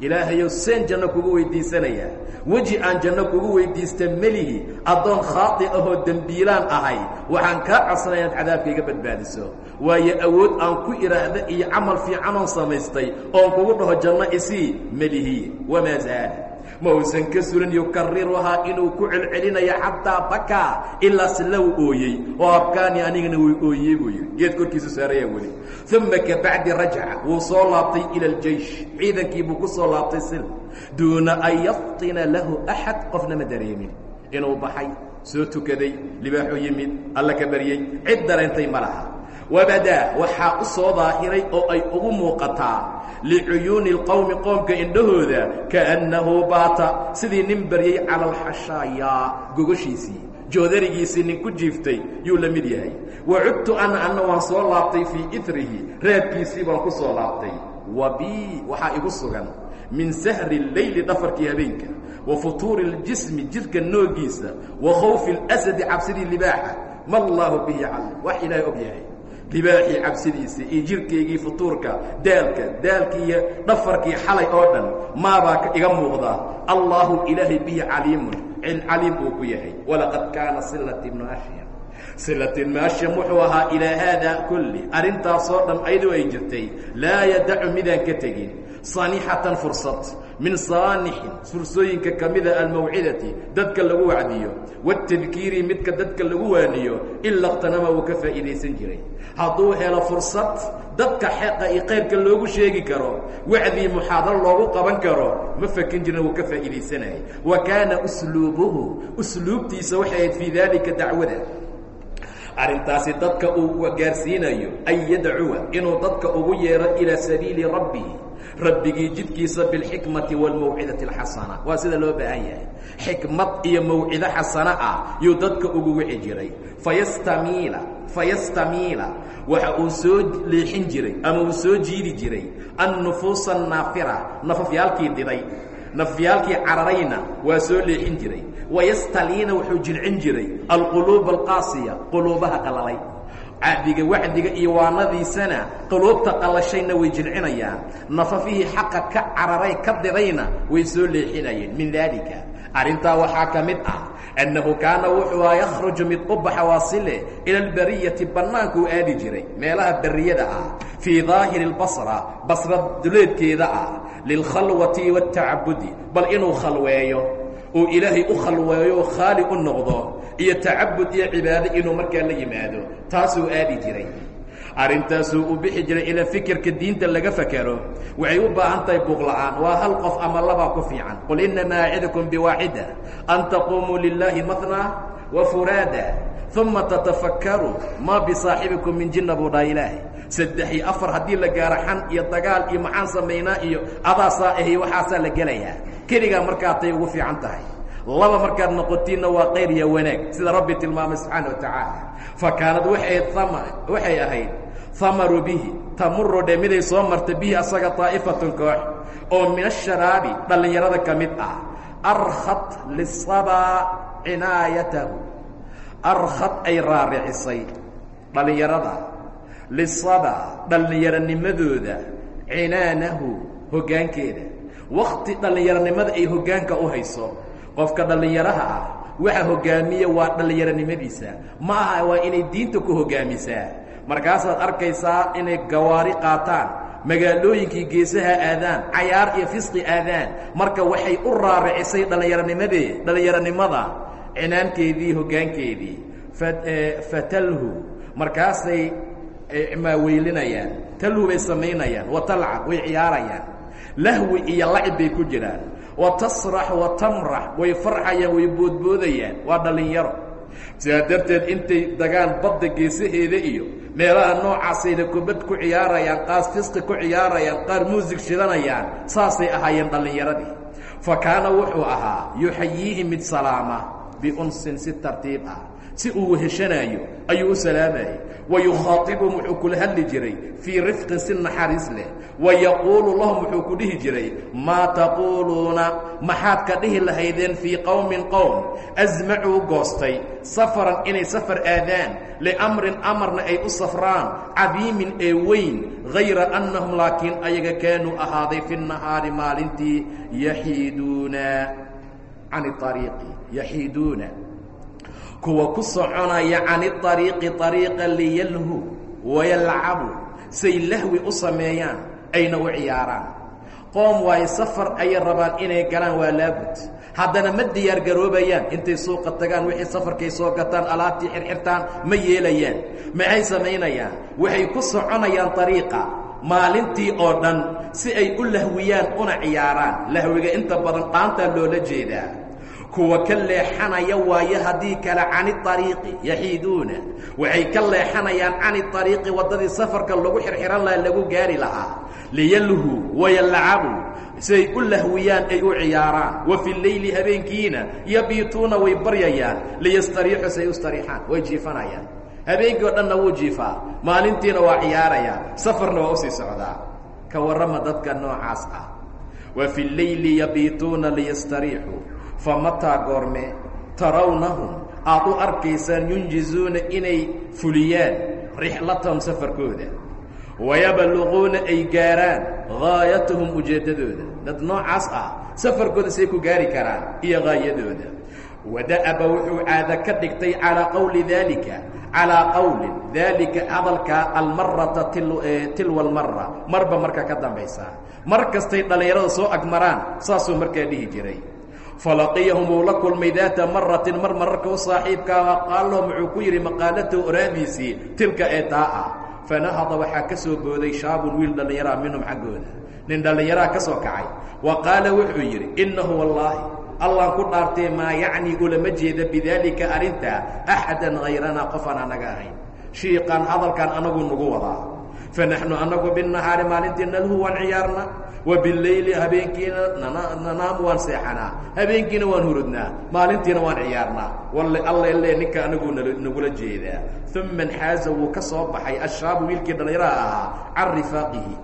Speaker 1: Ilaahayow seen janno kugu weydiisanayaa weji aan janno kugu weydiista melihi addoon khaati ahoo dembiilaan ahay waxaan kaa codsanaya inaad cadaabka iga badbaadiso. Waayo awood aan ku idhaahda iyo camal fiicanoon samaystay oon kugu dhaho janno isii melihi. Wamaa zaala ma uusan ka surin yukariruhaa inuu ku celcelinayo xataa bakaa ilaa silaw ooyey. Oo abkaani anigana way ooyey buu yidhi geed korkiisu saarayaa weli. Uma kabacdi rajaca wuu soo laabtay ila aljaysh. Ciidankii buu ku soo laabtay sil. Duuna an yaftina lahu axad qofna ma dareemin. Inuu baxay soo tukaday libaaxu yimid alla ka baryey cid dareentay ma laha. Wabadaa waxaa u soo daahiray oo ay ugu muuqataa licuyuuni اlqowmi qoomka indhahooda kaأnnahu baata sidii nin baryey cala alxashaayaa gogoshiisii joodarigiisii nin ku jiiftay yuu la mid yahay wacudtu ana anna waan soo laabtay fii itrihi raadkiisii baan ku soo laabtay wa bii waxaa igu sugan min sahri اleyli dhafarkii habeenka wa futuuri اljismi jidhka noogiisa wa khawfi اlasadi cabsidii libaaxa ma allaahu bihi calim wax ilaahay og yahay libaaxii cabsidiisa iyo jirhkaygii futuurka daalka daalkii iyo dhafarkii xalay oo dhan maabaa iga muuqda allaahu ilaahay bihi caliimun caliim uu ku yahay. Walaqad kaana silat ibnu ashyam silat ibnu ashyam wuxuu ahaa ilaa haadaa kulli. Arrintaasoo dhan ayadoo ay jirtay laa yadacu midaan ka tegin saanixatan fursad min saanixin fursooyinka ka mida dadka lagu wacdiyo. Watadkiiri midka dadka lagu waaniyo ila اqtanama wuu ka faa'iidaysan jiray. Hadduu helo fursad dadka xeqa iyo qayrka loogu sheegi karo wacdii muxaadaro loogu qaban karo ma fakin jirna wuu ka faa'iidaysanayay. Wa kaana usluubuhu usluubtiisa waxay ahayd fii daalika dacwada. Arrintaasi dadka uu gaarsiinayo an yadcuwa inuu dadka ugu yeero ilaa sabiili rabbihi rabbigii jidkiisa bilxikmati wاlmawcidati اlxasana waa sida loo baahan yahay. Xikmad iyo mawcido xasano ah yuu dadka ugu wici jiray. Fayastamiila fayastamiila. Waxa uu soo leexin jiray ama uu soo jiidi jiray annufuusa annaafira nafafyaalkii diday nafyaalkii cararayna waa soo leexin jiray. Wayastaliina wuxuu jilcin jiray. Alquluuba alqaasiya quluubaha qalalay cahdiga wacdiga iyo waanadiisana quluubta qalashayna way jilcinayaan. Nafafihii xaqa ka cararay ka didayna way soo leexinayeen. Min daalika arrintaa waxaa ka mid ah annahu kaana wuxuu a yakhruju mid u baxa waasile ila albariyati bannaankuu aadi jiray. Meelaha barriyada ah fii daahiri اlbasra basra duleedkeeda ah lilkhalwati waاtacabudi bal inuu khalweeyo uu ilaahay u khalweeyo khaali u noqdo iyo tacabud iyo cibaado inuu markaa la yimaado taasuu aadi jiray. Arrintaasuu u bixi jiray ilaa fikirka diinta laga fakero waxay u baahan tahay buuqla'aan waa hal qof ama labaa ku fiican. Qul innamaa acidukum biwaaxida an taquumuu lilaahi matna wa furaada uma tatafakkaruu maa bisaaxibikum min jinna buu dhaha ilaahay saddex iyo afar haddii la gaaro xan iyo dagaal iyo maxaan samaynaa iyo adaasaa ahay waxaasaa la gelayaa. Keligaa markaa tay ugu fiican tahay. Laba markaad noqotiinna waa qayr iyo wanaag sida rabbi tilmaamay subxaana wa tacaala. Fa kaanad waay waxay ahayd hamaru bihi tamuru dhe miday soo marta bihi asaga طaa'ifatun koox oo min asharaabi dhallinyarada ka mid ah. Arkhat lisabaa cinaayatahu. Arkhat ay raaricisay dhallinyarada lisabaa dhallinyaronimadooda cinaanahu hoggaankeeda wakti dhallinyaronimada ay hoggaanka u hayso qofka dhallinyaraha ah waxa hoggaamiya waa dhallinyaronimadiisa ma aha waa inay diinta ku hoggaamisaa markaasaad arkaysaa inay gawaari qaataan magaalooyinkii geesaha aadaan cayaar iyo fisqi aadaan marka waxay u raaricisay dhallinyaronimadee dhallinyaronimada cinaankeedii hoggaankeedii fatalhu markaasay maaweylinayaan talhu bay samaynayaan wa talcab way ciyaarayaan lahwi iyo lacib bay ku jiraan wa tasrax wa tamrax way farxayaan way boodboodayaan waa dhallinyaro sidaa darteed intay dagaan badda geesaheeda iyo meelaha noocaasayna kubad ku ciyaarayaan qaas fisqi ku ciyaarayaan qaar muusig shidanayaan saasay ahaayeen dhallinyaradii. Fa kaana wuxuu ahaa yuxayiihi mid salaama biunsin si tartiib ah si uu weheshanaayo ayuu u salaamayey wa yukhaatibhum wuxuu kula hadli jiray fii rifqin si naxariis leh. Wa yaquulu lahum wuxuu ku dhihi jiray maa taquuluuna maxaad ka dhihi lahaydeen fii qowmin qowm asmacuu goostay safaran inay safar aadaan liamrin amarna ay u safraan cadiimin ee weyn hayra annahum laakiin ayaga kaanuu ahaaday fi nahaari maalintii yaxiiduuna can ariiqi yaxiiduuna kuwa ku soconaya can iariiqi ariiqa liyalhu wayalcabu say lahwi u sameeyaan ayna u ciyaaraan. Qoom waayo safar ayay rabaan inay galaan waa laabud. Haddana ma diyaar garoobayaan intay suuqa tagaan wixii safarkay soo gataan alaabtii xirxirtaan ma yeelayaan maxay samaynayaan? Waxay ku soconayaan ariiqa maalintii oo dhan si ay u lahwiyaan una ciyaaraan. Lahwiga inta badan qaantaa loola jeedaa kuwa ka leexanaya waayo haddii kale cani ariiqi yaxiiduuna waxay ka leexanayaan cani ariiqi waddadii safarka lagu xirxiran laha lagu gaari lahaa. Liyalhu wayalacabu siay u lahwiyaan ay u ciyaaraan. Wa fi leyli habeenkiina yabiituuna way baryayaan. Liyastariixu say u stariixaan way jiifanayaan. Habeenkii o dhanna wuu jiifaa. Maalintiina waa ciyaarayaa safarna waa u sii socdaa. Ka warrama dadka noocaas ah. Wa fi leyli yabiituuna liyastariixuu famataa goorme tarawnahum aad u arkaysaan yunjizuuna inay fuliyaan rixlatahum safarkooda wayaballuquuna ay gaaraan gaayatahum ujeeddadooda dad noocaas ah safarkooda say ku gaari karaan iyo gaayadooda wada'aba wuxuu caado ka dhigtay calaa qowli daalika calaa qowlin daalika hadalkaa almarata tilwa almara marba marka ka dambaysa mar kastay dhallinyarada soo agmaraan saasuu markaa dhihi jiray falaqiyahum wuu la kulmay daata maratin mar mararka u saaxiibkaa qaal lahum wuxuu ku yidhi maqaalatahu oraadiisii tilka ee taa ah fanahada waxaa ka soo booday shaabun wiil dhallinyaraa minhum xaggooda. Nin dhallinyaraa ka soo kacay. Wa qaala wuxuu yidhi innahu wallaahi allaan ku dhaartee maa yacnii ulama jeeda bidaalika arrintaa axadan hayranaa qofaan annaga ahayn. Shiiqan hadalkan anagu nagu wadaa. Fa naxnu anagu binnahaari maalintii nalhu waan ciyaarna wa bileyli habeenkiina nanaamu waan seexanaa habeenkiina waan hurudnaa maalintiina waan ciyaarnaa walle alla le ninka anagu nagula jeedaa uma nxaaza wuu ka soo baxay ashaabu wiilkii dhallinyaraha ahaa can rifaaqihi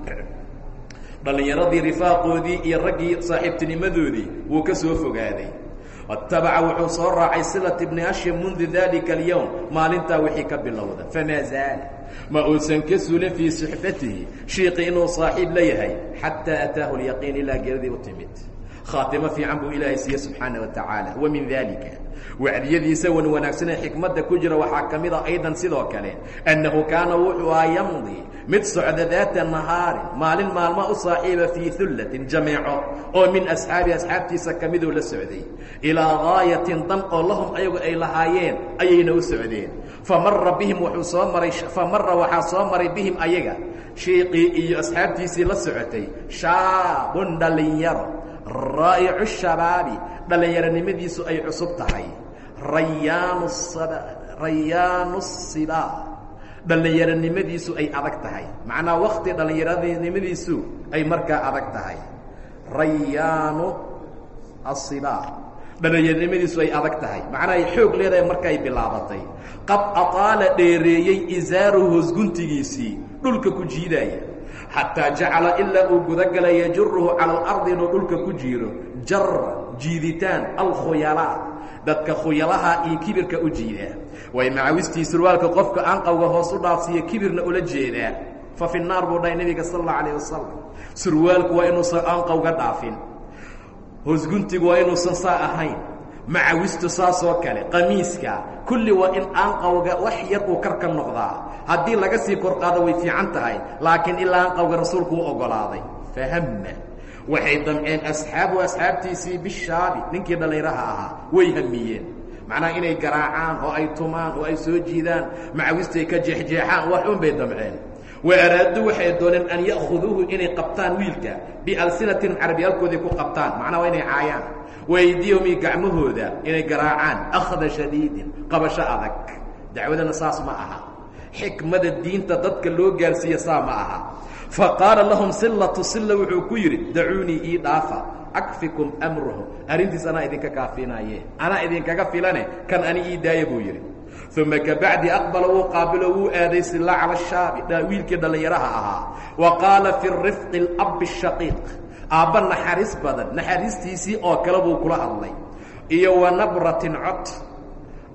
Speaker 1: dhallinyaradii rifaaqoodii iyo raggii saaxiibtinimadoodii wuu ka soo fogaaday watabaca wuxuu soo raacay silat bni ashim mundu dalika alyowm maalintaa wixii ka bilowda. Famaa zaala. Ma uusan ka sulin fii suxbatihi shiiqi inuu saaxiib la yahay xataa ataahu lyaqiin ilaa geeradii u timid khaatimo fiican buu ilaahay siiye subxaana wa tacaala. Wa min dalika wacdiyadiisa wan wanaagsanee xikmadda ku jira waxaa ka mid a aydan sidoo kale. Annahu kaana wuxuu aa yamdi mid socda daata nahaarin maalin maalma u saaxiiba fii hullatin jameeco oo min asxaabi asxaabtiisa ka miduu la socday. Ilaa gaayatin dan oo lahum ayagu ay lahaayeen ayayna u socdeen. Famara bihim wuxuu soo maray famara waxaa soo maray bihim ayaga. Shiiqii iyo asxaabtiisii la socotay shaabun dhallinyaro raa'icu shabaabi dhallinyaronimadiisu ay cusub tahay rayaanu rayaanu sibaa dhallinyaronimadiisu ay adag tahay macnaa wakti dhallinyaronimadiisu ay markaa adag tahay rayaanu asibaa dhallinyaronimadiisu ay adag tahay macnaa ay xoog leedahay markaay bilaabatay qad ataala dheereeyey isaaru hoosguntigiisii dhulka ku jiidaaya xataa jacala ilaa uu gudagalay yajuruhu cala alardi inuu dhulka ku jiiro jara jiiditaan alkhuyalaa dadka khuyalaha iyo kibirka u jiidaa way macawistii surwaalka qofka aanqawga hoos u dhaafsiiyo kibirna ula jeedaa fa fi naar buu dhahay nebiga sal allau alayh wasalam surwaalku waa inuusan aanqawga dhaafin. Hoosguntigu waa inuusan saa ahayn macawistu saasoo kale qamiiska kulli waa in aanqawga wax yar uu kar ka noqdaa. Haddii laga sii kor qaado way fiican tahay laakiin ilaa aanqawga rasuulku u ogolaaday. Fahamma waxay damceen asxaabu asxaabtiisii bishaabi ninkii dhallinyaraha ahaa way hamiyeen. Macnaha inay garaacaan oo ay tumaan oo ay soo jiidaan macawistay ka jeexjeexaan wax un bay damceen. Wa araaduu waxay dooneen an ya'khuduuhu inay qabtaan wiilka bialsinatin carabiyaalkoodii ku qabtaan. Macnaha waa inay caayaan waydiyahum iyo gacmahooda inay garaacaan akhda shadiidin qabasho adag. Dacwadana saas ma aha. Xikmada diinta dadka loo gaarsiiya saa ma aha. Fa qaala lahum sillatu silla wuxuu ku yidhi dacuunii ii dhaafa akfikum amruhu arrintiis anaa idinka kaafinaaye anaa idinkaga filane kan ani ii daaya buu yidhi. Uma kabacdi aqbala wuu qaabilo wuu aaday sila cala shaabi wiilkii dhallinyaraha ahaa. Wa qaala fi rifqi اlabi shaqiiq aabba naxariis badan naxariistiisii oo kale buu kula hadlay. Iyo wa nabratin cod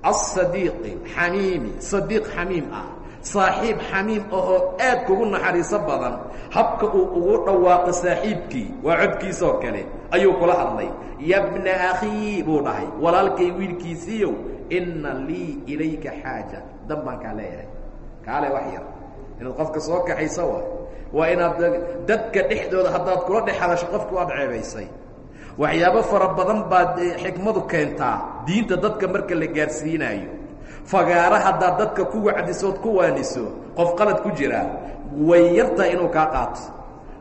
Speaker 1: asadiiqi xamiimi sadiiq xamiim ah saaxiib xamiim ahoo aad kugu naxariiso badan habka uu ugu dhawaaqo saaxiibkii waa codkiisoo kale ayuu kula hadlay. Yabna akhii buu dhahay walaalkay wiilkiisiiyow inna lii ilayka xaaja dan baan kaa leeyahay. Kaale wax yar inaad qofka soo kaxayso wa waa inaad dadka dhexdooda haddaad kula dhex hadasho qofka waad ceebaysay. Waxyaabo fara badan baad xikmadu keentaa diinta dadka marka la gaarsiinaayo. Fagaara haddaad dadka ku wacdisood ku waaniso qof qalad ku jira way yartahay inuu kaa qaato.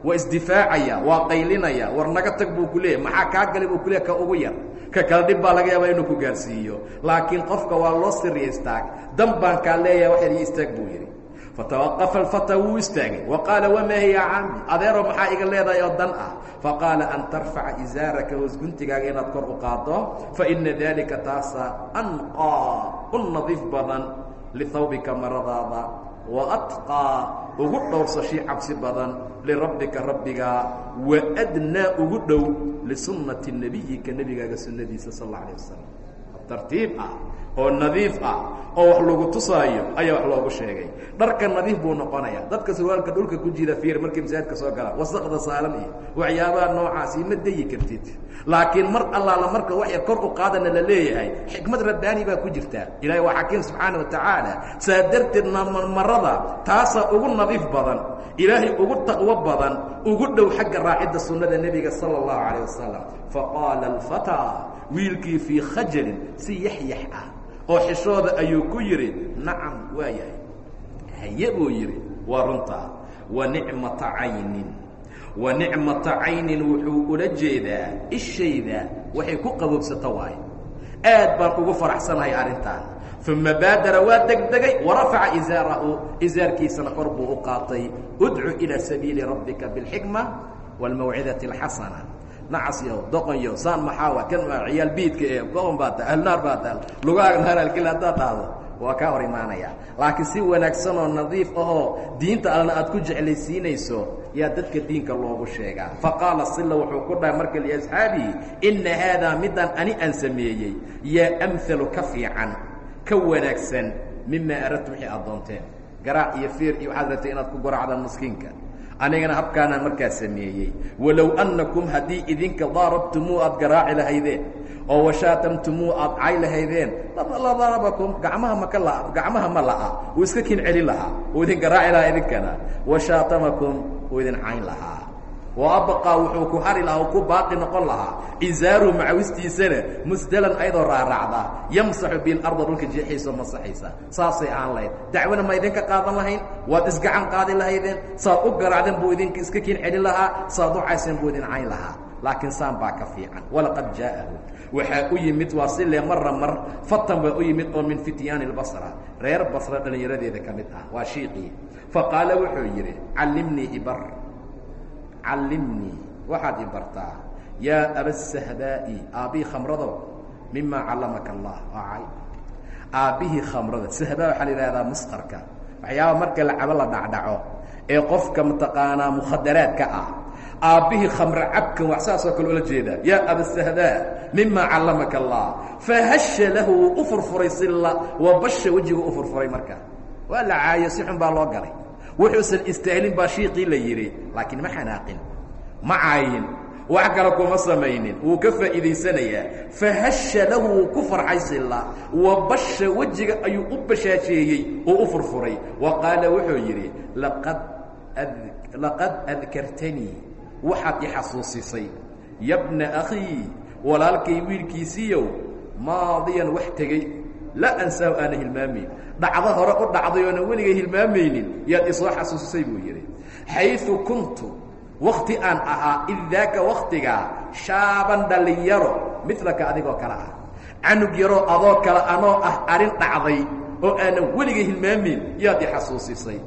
Speaker 1: Waa isdifaacaya waa qaylinaya war naga tag buu ku leeyahy maxaa kaa galay buu kuleeya ka ugu yar? Ka kala dhib baa laga yaabaa inuu ku gaarsiiyo. Laakiin qofka waa loo siriya istaag. Dan baan kaa leeyahay wax yar io istaag buu yidhi fatawaqafa alfata wuu istaagay wa qaala wamaa hiya cami adeero maxaa iga leedahay oo dan ah faqaala an tarfaca izaaraka hoos guntigaaga inaad kor u qaado faina dalika taasa anqaa u nadiif badan lihawbika maradaada wa atqaa ugu dhowrsashii cabsi badan lirabbika rabbigaa wa adnaa ugu dhow lisunnati nebiyika nebigaaga sunnadiisa sal alla alay wasalam tartiib ah oo nadiif ah oo wax lagu tusaayo ayaa wax loogu sheegay. Dharka nadiif buu noqonaya. Dadka surwaalka dhulka ku jira fiir markii masaajidka soo gala wasaqda saalan iyo waxyaabaha noocaasi ma dayi kartid. Laakiin mar allaala marka wax yar kor u qaadana la leeyahay xikmad rabbaani baa ku jirta. Ilahay waa xakiim subxaana wa tacaala. Saa darteed marada taasaa ugu nadiif badan ilaahay ugu taqwo badan ugu dhow xagga raacidda sunnada nebiga sala allahu calayh wasalam faqaala alfataa wiilkii fii khajalin si yaxyax ah oo xishooda ayuu ku yidhi nacam waa yahay haye buu yidhi waa runtaa wa nicmata caynin wa nicmata caynin wuxuu ula jeedaa ishayda waxay ku qaboobsato waayo aad baan ugu faraxsanahay arrintaan uma baadara waa degdegay warafaca izaarahu izaarkiisana kor buu u qaatay udcu ilaa sabiili rabbika biاlxikma wاlmawcidati اlxasana nacasyo doqonyo saan maxaawa kan ciyaal biidka ee goon baa ta ahlnaar baa taal lugaaga naaraalkila haddaad dhahdo waa kaa hor imaanaya laakiin si wanaagsan oo nadiif ahoo diinta alna aad ku jeclaysiinayso yaa dadka diinka loogu sheegaa faqaala sila wuxuu ku dhahay marka liasxaabihi inna haadaa midaan ani aan sameeyey yaa amhalu ka fiican ka wanaagsan mimaa aradtu wixii aad doonteen garaac iyo fiir iyo waxaad rabtay inaad ku garaacdaan maskiinka anigana habkaanaan markaa sameeyey. Walow annakum haddii idinka daarabtumuu aad garaaci lahaydeen oo washaatamtumuu aad cay lahaydeen ladarabakum gacmaha maka la gacmaha ma la'a uu iska kin celin lahaa uu idin garaaci lahaa idinkana. Washaatamakum uu idin cayn lahaa wa abqaa wuxuu ku hari lahaa u ku baaqi noqon lahaa. Izaaru macawistiisana musdalan ayadoo raaraacda yamsaxu bilarda dhulka jeexayso masaxaysa saasay aan lahayd dacwana ma idinka qaadan lahayn? Waad isgacan qaadi lahaydeen? Saad u garaacdeen buu idinka iska kin celin lahaa? Saad u cayseen buu idin cayn lahaa. Laakiin saan baa ka fiican. Walaqad jaa'ahu waxaa u yimid waa si le marra mar fatan baa u yimid oo min fityaani اlbasra reer basra dhallinyaradeeda ka mid ah waa shiiqii faqaala wuxuu yidhi callimnii ibar callimnii waxaad i bartaa yaa abasahbaa'i aabbihii khamradow mimaa callamaka allah acay aabbihii khamrada sahbaa waxaa la yidhahdaa musqarka. Waxyaaba marka la cabo la dhacdhaco ee qofka mataqaanaa mukhadaraadka ah aabbihii khamre cabkan wax saasoo kale ula jeeda. Yaa abasahdaa mimaa callamaka allah fahasha lahu wuu u furfuray silla waa basha wejigu u marka. Waa la caayo si xun baa loo galay wuxuusan istaahilin baa shiiqii la yidhi laakiin ma xanaaqin ma caayin wax kale kuma samaynin wuu ka faa'iidaysanayaa. Fahasha lahu wuu ku farxay silla wa basha wejiga ayuu u bashaajeeyey oo u furfuray. Wa qaala wuxuu yidhi laqad laqad adkartanii waxaad i xasuusisay. Yabna akhii walaalkay wiilkiisiiyow maadiyan wax tegey laa ansaahu aana hilmaamayn. Dhacdo hore u dhacday oona weliga hilmaamaynin yaad isoo xasuusisay buu yidhi. Xayu kuntu wakti aan ahaa id daaka waktigaa shaaban dhallinyaro midlaka adigoo kale ah. Canug yaroo adoo kale anoo ah arrin dhacday oo aanan weliga hilmaamayn yaad i xasuusisay.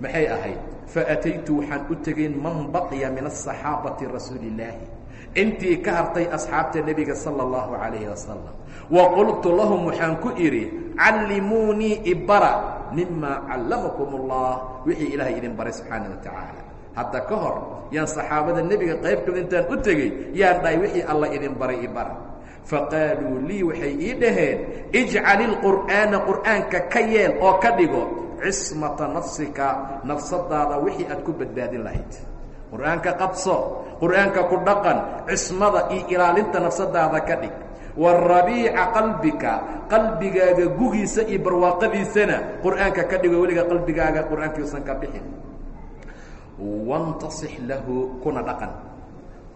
Speaker 1: Maxay ahayd? Faataytu waxaan u tegay man baqiya min asaxaabati rasuuli illaahi intii ka hartay asxaabta nebiga sala allahu calayhi wasalam wa qultu lahum waxaan ku idhi callimuunii ibara mimaa callamakum allah wixii ilaahay idin baray subxaana wa tacaala. Hadda ka hor yaan saxaabada nebiga qayb ka mid intaan u tegey yaan dhahay wixii alla idin baray i bara faqaaluu lii waxay ii dhaheen ijcal ilqur'aana qur'aanka ka yeel oo ka dhigo cismata nafsika nafsadaada wixii aad ku badbaadin lahayd. Qur'aanka qabso qur'aanka ku dhaqan cismada iyo ilaalinta nafsadaada ka dhig warabiica qalbika qalbigaaga gugiisa iyo barwaaqadiisana qur'aanka ka dhigo weliga qalbigaaga qur'aankiiusan ka bixin wantasix lahu kuna dhaqan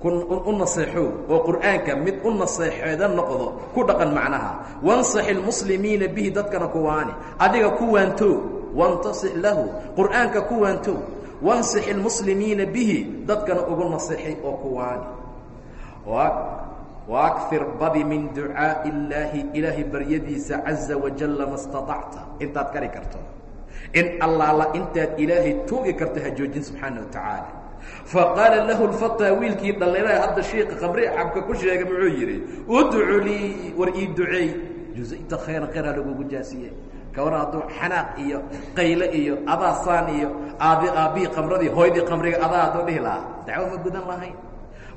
Speaker 1: u naseexo oo qur'aanka mid u naseexeeda noqdo ku dhaqan macnaha wansax ilmuslimiina bihi dadkana kuwaani adiga ku waantow wantasix lahu qur'aanka ku waantow wansix ilmuslimiina bihi dadkana ugu naseexay oo kuwaani waakfir badi min ducaa'i illaahi ilaahay baryadiisa caza wajalla ma staطacta intaad kari karto in allaala intaad ilaahay tuugi karto ha joojin subxaana wa tacaala faqaala lahu lfataa wiilkii dhallinyarada hadda shiika qabri cabka ku sheegay muxuu yidhi udcu lii war ii duceey jusayta khayran khayr ha lagugu jaasiye kawaran hadduu xanaaq iyo qayle iyo adaa saan iyo aadi aabbihii qamradii hooydii qamriga adaa hadduu dhihi lahaa dacwo ma gudan lahayn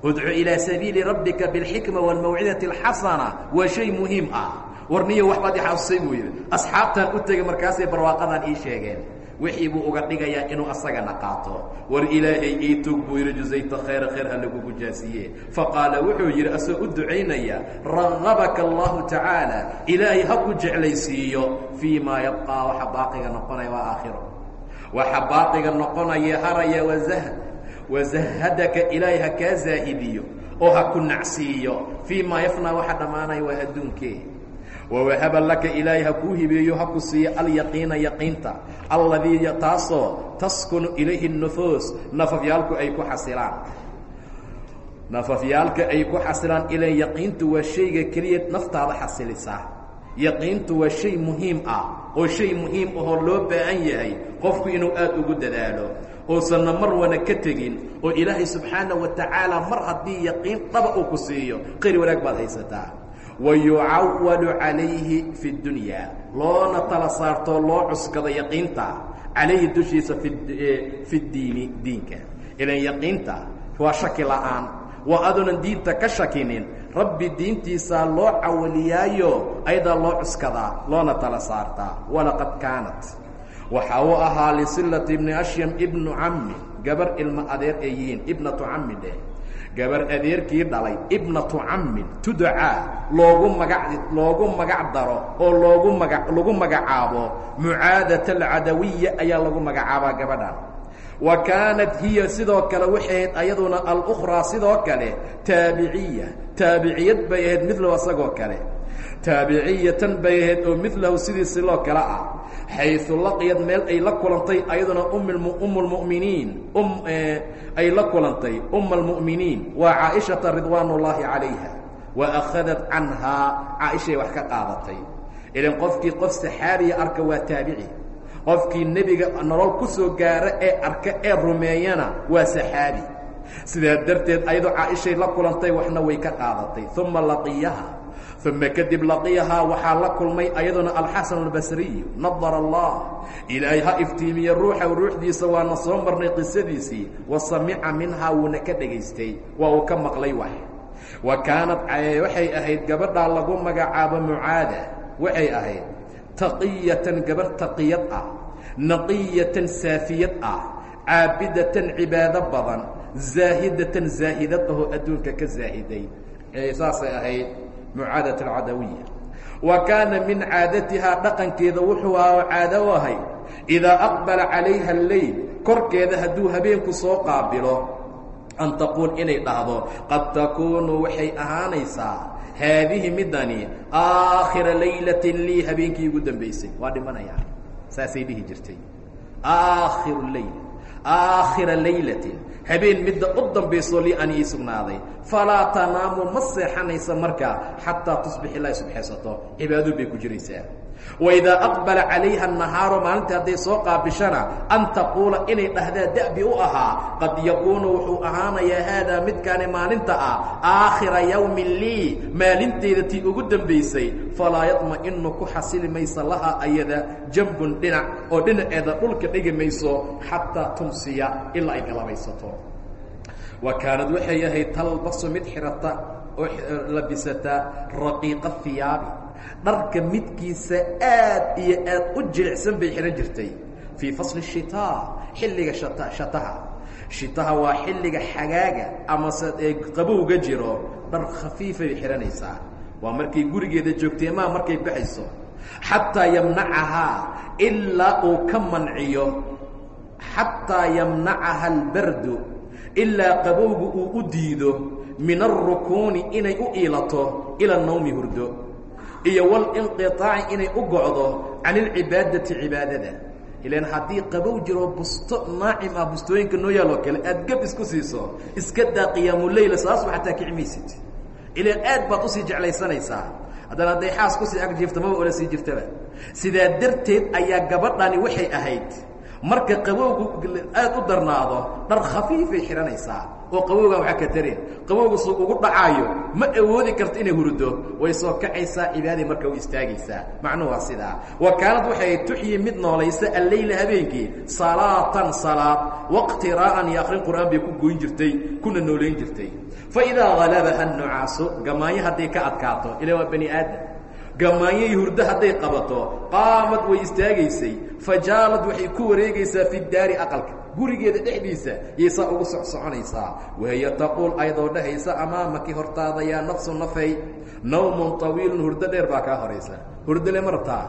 Speaker 1: udcu ilaa sabiili rabbika biاlxikma wاlmawcidati اlxasana waa shay muhiim ah warniyo waxbaad i xasusay buu yidhi asxaabtaan u tegey markaasay barwaaqadaan ii sheegeen wixii buu uga dhigayaa inuu asagana qaato war ilaahay ii tug buu yidhi jusayta khayra khayr ha lagugu jaasiye faqaala wuxuu yidhi asoo u ducaynaya ragabaka allahu tacaala ilaahay ha ku jeclaysiiyo fii maa yabqaa waxa baaqiga noqonaya waa aakhiro waxa baaqiga noqonaya haraya wazahd wazahadaka ilaahay ha kaa zaahidiyo oo ha ku nacsiiyo fii maa yafnaa waxa dhammaanaya waa adduunkee wawahaba laka ilaahay ha kuu hibeeyo ha ku siiyo alyaqiina yaqiinta alladii taasoo taskunu ilayhi nufuus nafafyaalku ay ku xasilaan nafafyaalka ay ku xasilaan ilan yaqiintu waa shayga keliya naftaada xasilisaa yaqiintu waa shay muhiim ah oo shay muhiim ahoo loo baahan yahay qofku inuu aad ugu dadaalo uusanna mar wana ka tegin oo ilaahay subxaana wa tacaala mar haddii yaqiin dhaba uu ku siiyo khayr wanaag baad haysataa. Wayucawalu calayhi fi اdunya loona tala saartoo loo cuskado yaqiinta calayhi dushiisa fi diini diinka. Ilan yaqiinta waa shaki la'aan waa adunan diinta ka shakinin rabbi diintiisaa loo cawaliyaayo ayadaa loo cuskadaa loona tala saartaa. Walaqad kaanat waxa uu ahaa lisilati bni ashyam ibnu cammi gabar ilma adeer ay yihiin ibnatu cammi dheh gabar adeerkii dhalay ibnatu cammin tudcaa loogu magac loogu magac daro oo loogu maga lagu magacaabo mucaadat alcadawiya ayaa lagu magacaabaa gabadhan. Wa kaanat hiya sidoo kale waxay ahayd ayaduna alukhraa sidoo kale taabiciya taabiciyad bay ahayd midlow asagoo kale taabiciyatan bay ahayd oo midlahu sidii siloo kale ah xayثu laqiyad meel ay la kulantay ayaduna um اlmuminiin ay la kulantay uma اlmu'miniin waa caaئiشhaةa ridwaan الlahi عalayha wa akhadat canhaa caaishay wax ka qaadatay ilan qofkii qof saxaabiya arka waa taabici qofkii nebiga nolol ku soo gaara ee arka ee rumeeyana waa saxaabi sidaa darteed ayadoo caaishay la kulantay waxna way ka qaadatay uma laqiyaha uma kadib laqiyahaa waxaa la kulmay ayaduna alxasan albasriyu nadar allah ilaahay ha iftiimiye ruuxa ruuxdiisa waana soo marnay qisadiisii wa samica minhaa wuuna ka dhegaystay waa uu ka maqlay wax. Wa kaanad waxay ahayd gabadhaa lagu magacaabo mucaada waxay ahayd taqiyatan gabarh taqiyad ah naqiyatan saafiyad ah caabidatan cibaado badan zaahidatan zaahidad ahoo adduunka ka zaahiday. Saasay ahayd mucaadat alcadawiya. Wa kaana min caadatihaa dhaqankeeda wuxuu caado ahay idaa aqbala calayha alleyl korkeeda hadduu habeenku soo qaabilo an taquul inay dhahdo qad takuunu waxay ahaanaysaa haadihi midani aakhira laylatin lii habeenkii ugu dambaysay. Waa dhimanayaa saasay dhihi jirtay. Aakhiru leyl aakhira laylatin. Habeen midda u dambaysoo lii an ii sugnaaday. Falaa tanaamu ma seexanaysa markaa xataa tusbix ilaa subxaysato cibaaduu bay ku jiraysaa waidaa aqbala calayha nahaaru maalintii hadday soo qaabishana an taquula inay dhahdaa da'bi u ahaa qad yakuunu wuxuu ahaanayaa haadaa midkaani maalinta ah aakhira yawmin lii maalinteyda tii ugu dambaysay falaa yadma'inu ku xasili maysa laha ayada jambun dhinac oo dhinaceeda dhulka dhigi mayso xataa tumsiya ilaa ay galabaysato wa kaanad waxay ahayd talbasu mid xirata oo labisata raqiiqa hiyaabi dharka midkiisa aad iyo aad u jilicsan bay xihan jirtay. Fii fasli shitaa xilliga shata shataha. Shitaha waa xilliga xagaaga amase ee qabowga jiro dhar khafiifay xihanaysaa waa markay gurigeeda joogtay maa markay baxayso. Xataa yamnacahaa ilaa uu ka manciyo. Xataa yamnacaha albardu ilaa qabowga uu u diido. Min alrukuuni inay u iilato ila nawmi hurdo iyo walinqiطaaci inay u go'do can ilcibaadati cibaadada. Ilaan haddii qabow jiro busto naacim ah bustooyinka noo yaal kale aad geb isku siiso iska daa qiyaamuleyla saasba xataa kici maysid ilaan aad baad u sii jeclaysanaysaa. Haddana hadday xaas ku sii ag jiifta maba ola sii jirtaba sidaa darteed ayaa gabadhani waxay ahayd marka qabowgu aad u darnaado dhar khafiifay xidhanaysaa oo qabowgan waxaa ka tareen qabowgu suu ugu dhacaayo ma awoodi karto inay hurdo way soo kacaysaa cibaadai marka u istaagaysaa. Macnuhu waa sidaa. Wa kaanad waxay tuxyi mid noolaysa alleyla habeenkii salaatan salaad waqtiraa'an iyo akrin qur'aan bay ku goyn jirtay kuna noolayn jirtay. Fa idaa halabaha nucaasu gamaayo hadday ka adkaato ila waa bani aadam. Gamaanyay hurdo hadday qabato qaamad way istaagaysay fajaalad waxay ku wareegaysaa fi daari aqalka gurigeeda dhexdiisa yay saa ugu socsoconaysaa wahiya taquul ayadoo dhahaysa amaamaki hortaada yaa nafsu nafay nawmun طawiilun hurdo dheer baa kaa horaysa. Hurdole ma rabtaa?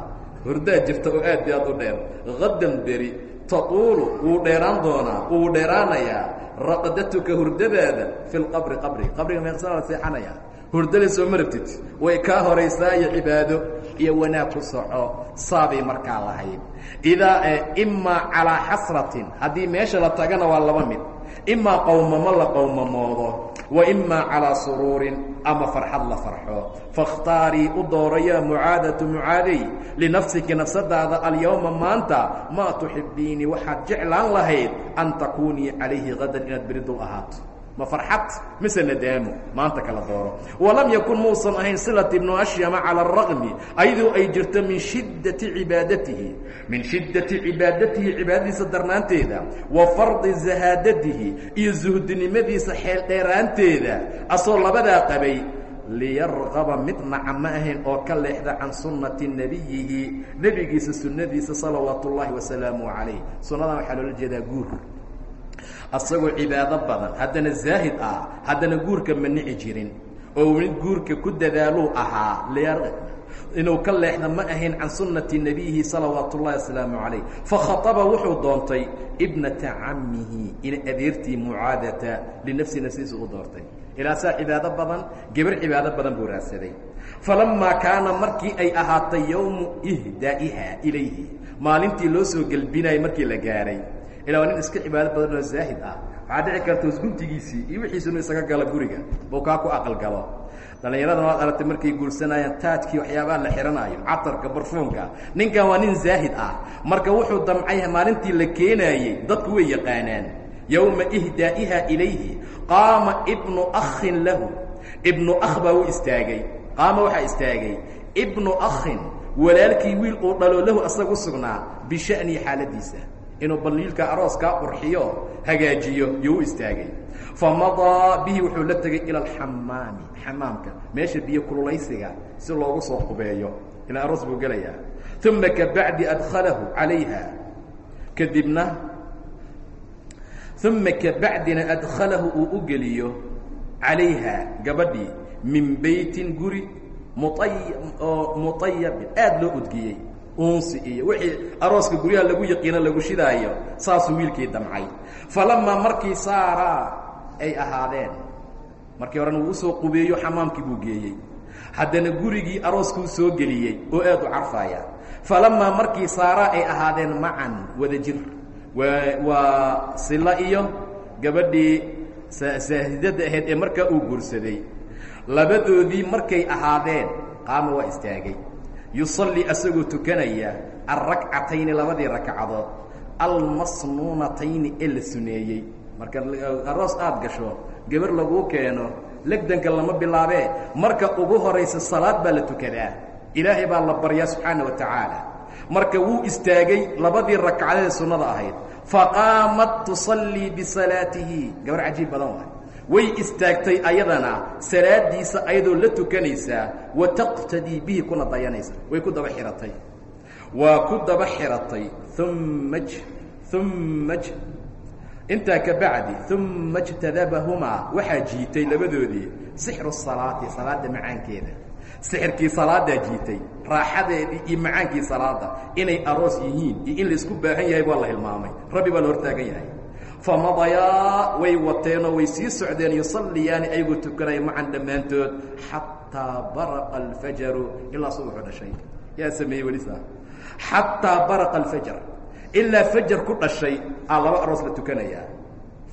Speaker 1: Hurdaa jirta oo aad i aad u dheer. Hadan beri taquulu wuu dheeraan doonaa wuu dheeraanayaa. Raqdatuka hurdadaada fi lqabri qabri. Qabriga meeqsana la seexanaya hurdale soo ma rabtid. Way kaa horaysaa iyo cibaado iyo wanaag ku soco. Saabay markaa lahayd idaa imaa calaa xasratin haddii meesha la tagana waa laba mid. Imaa qowmamo la qowmamoodo wa imaa calaa suruurin ama farxad la farxo. Fakhtaarii u dooro yaa mucaadatu mucaadey linafsiki nafsadaada alyowma maanta maa tuxibiinii waxaad jeclaan lahayd an takuunii calayhi hadan inaad beri dul ahaato ma farxad mise nadaamo maanta kala dooro. Walam yakun muusan ahayn silat ibnu ashyama cala araqmi ayadoo ay jirto min shiddati cibaadatihi. Min shiddati cibaadatihi cibaadadiisa darnaanteeda wa fardi zahaadatihi iyo suhdinimadiisa xeel dheeraanteeda asoo labadaa qabay liyarqaba mid naca ma ahayn oo ka leexda can sunnati nebiyihi nebigiisa sunnadiisa salawaatu ullaahi wasalaamu calayh. Sunnadan waxaa loola jeedaa guur asagoo cibaado badan haddana zaahid ah haddana guurka ma nici jirin. Oo mid guurka ku dadaaluu ahaa inuu ka leexda ma ahayn can sunnati nebiyihi salawaatu ullahi wasalaamu calayh. Fakhaطaba wuxuu doontay ibnata camihi ina adeertii mucaadata linafsi nafsiisa u doortay. Ilaasaa cibaado badan gebar cibaado badan buu raadsaday. Falamaa kaana markii ay ahaatay yowmu ihdaa'iha ilayhi maalintii loo soo gelbinayay markii la gaaray ilaa waa nin iska cibaado badan oo zaahid ah. Waxaa dhici karta hosguntigiisii iyo wixiisu inu isaga galo guriga. Buu kaa ku aqal galo dhallinyaradan waad aragtay markay guursanayaan taajkii waxyaabaha la xidhanaayo catarka barfuunka. Ninkan waa nin zaahid ah. Marka wuxuu damcay maalintii la keenaayey dadku way yaqaanaan yowma ihdaa'iha ilayhi qaama ibnu akhin lahu. Ibnu akh baa u istaagay. Qaama waxaa istaagay ibnu akhin walaalkii wiil uu dhalo lahu asaga u sugnaa bisha'nihi xaaladiisa inuu balliilka arooskaa qurxiyo hagaajiyo yuu u istaagay famadaa bihi wuxuu la tegay ila alxamaami xamaamka meesha biyo kululaysiga si loogu soo qubeeyo ilaa aroos buu gelayaa. Uma kabacdi adkhalahu calayha. Kadibna uma kabacdina adkhalahu uu u geliyo calayha gabadhii min beytin guri muay muayabin aada loo udgiyey unsi iyo wixii arooska guryaha lagu yaqiino lagu shidaayo saasuu wiilkii damcay. Falamaa markii saaraa ay ahaadeen markii horena wuu u soo qubeeyo xamaamkii buu geeyey. Haddana gurigii arooskuu soo geliyey oo aad u carfaaya. Falamaa markii saaraa ay ahaadeen macan wada jir. Waa sila iyo gabadhii saahidada ahayd ee markaa uu guursaday. Labadoodii markay ahaadeen qaama waa istaagay yusallii asagoo tukanaya alrakcatayni labadii rakcadood almasnuunatayni ee la suneeyey. Marka aroos aada gasho gabar laguu keeno legdanka lama bilaabee marka ugu horaysa salaad baa la tukadaa. Ilaahay baa la baryaa subxaana wa tacaala. Marka wuu istaagay labadii rakcadeed sunnada ahayd. Faqaamat tusallii bisalaatihi gabar cajiib badan way istaagtay ayadana salaadiisa ayadoo la tukanaysaa wa taqtadii bihi kuna dayanaysa. Way ku daba xihatay waa ku daba xiratay. Uma uma intaa ka bacdi uma اjtadabahumaa waxaa jiitay labadoodii sixru salaati salaada macaankeeda. Sixirkii salaadaa jiitay raaxadeedii iyo macaankii salaada inay aroos yihiin iyo in la isku baahan yahay baa la hilmaamay. Rabbi baa la hortaagan yahay famadayaa way wateenoo way sii socdeen yusalliyaani ayagoo tukanaya macan dhammaantood xataa baraqa alfajaru ilaa subaxu dhashay. Yaa sameeyey welisa. Xataa baraqa alfajr ilaa fajar ku dhashay aa laba aroos la tukanayaa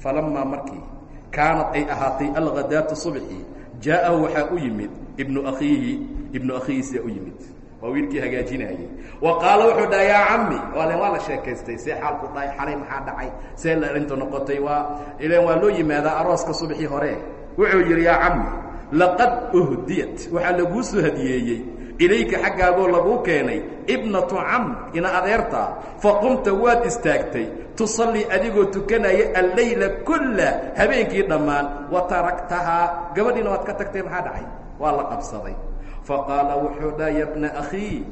Speaker 1: falamaa markii kaanad ay ahaatay alghadaatu subxi jaa'ahu waxaa u yimid ibnu akhiihi ibnu akhiihiisa u yimid waa wiilkii hagaajinayey wa qaala wuxuu dhaha yaa cammi waale waa la sheekaystay see xaalku dhahay xalay maxaa dhacay see la arrintu noqotay waa ilan waa loo yimaadaa arooska subaxii hore. Wuxuu yidhi yaa cammi laqad uhdiyat. Waxaa laguu soo hadiyeeyey ilayka xaggaagoo laguu keenay ibnatu camr ina adeerta faqumta waad istaagtay tusallii adigoo tukanaya allayla kulla habeenkii dhammaan wa taraktahaa gabadhiina waad ka tagtay maxaa dhacay? Waa la qabsaday faqaala wuxuu dha ya bna akhii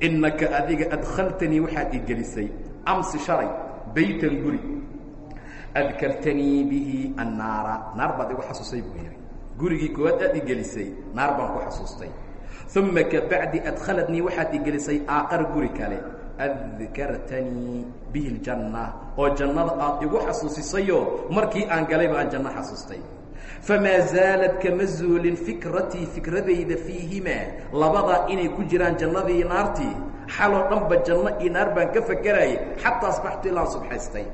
Speaker 1: innaka adiga adkhaltanii waxaad i gelisay. Amsi shalay baytan guri. Adkartanii bihi annaara. Naar baad igu xasuusay buu yidhi. Gurigii koowaad aad i gelisay naar baan ku xasuustay. Uma kabacdi adkhaladnii waxaad i gelisay aaqar guri kale. Adkartanii bihi ljanna oo jannada aad igu xasuusisayo markii aan galayba aan janno xasuustay famaa zaalad kama zuulin fikratii fikradayda fiihimaa labadaa inay ku jiraan jannadii iyo naartii xaloo dhanba janno iyo naar baan ka fakerayay xataa asbaxtu ilaan subxaystay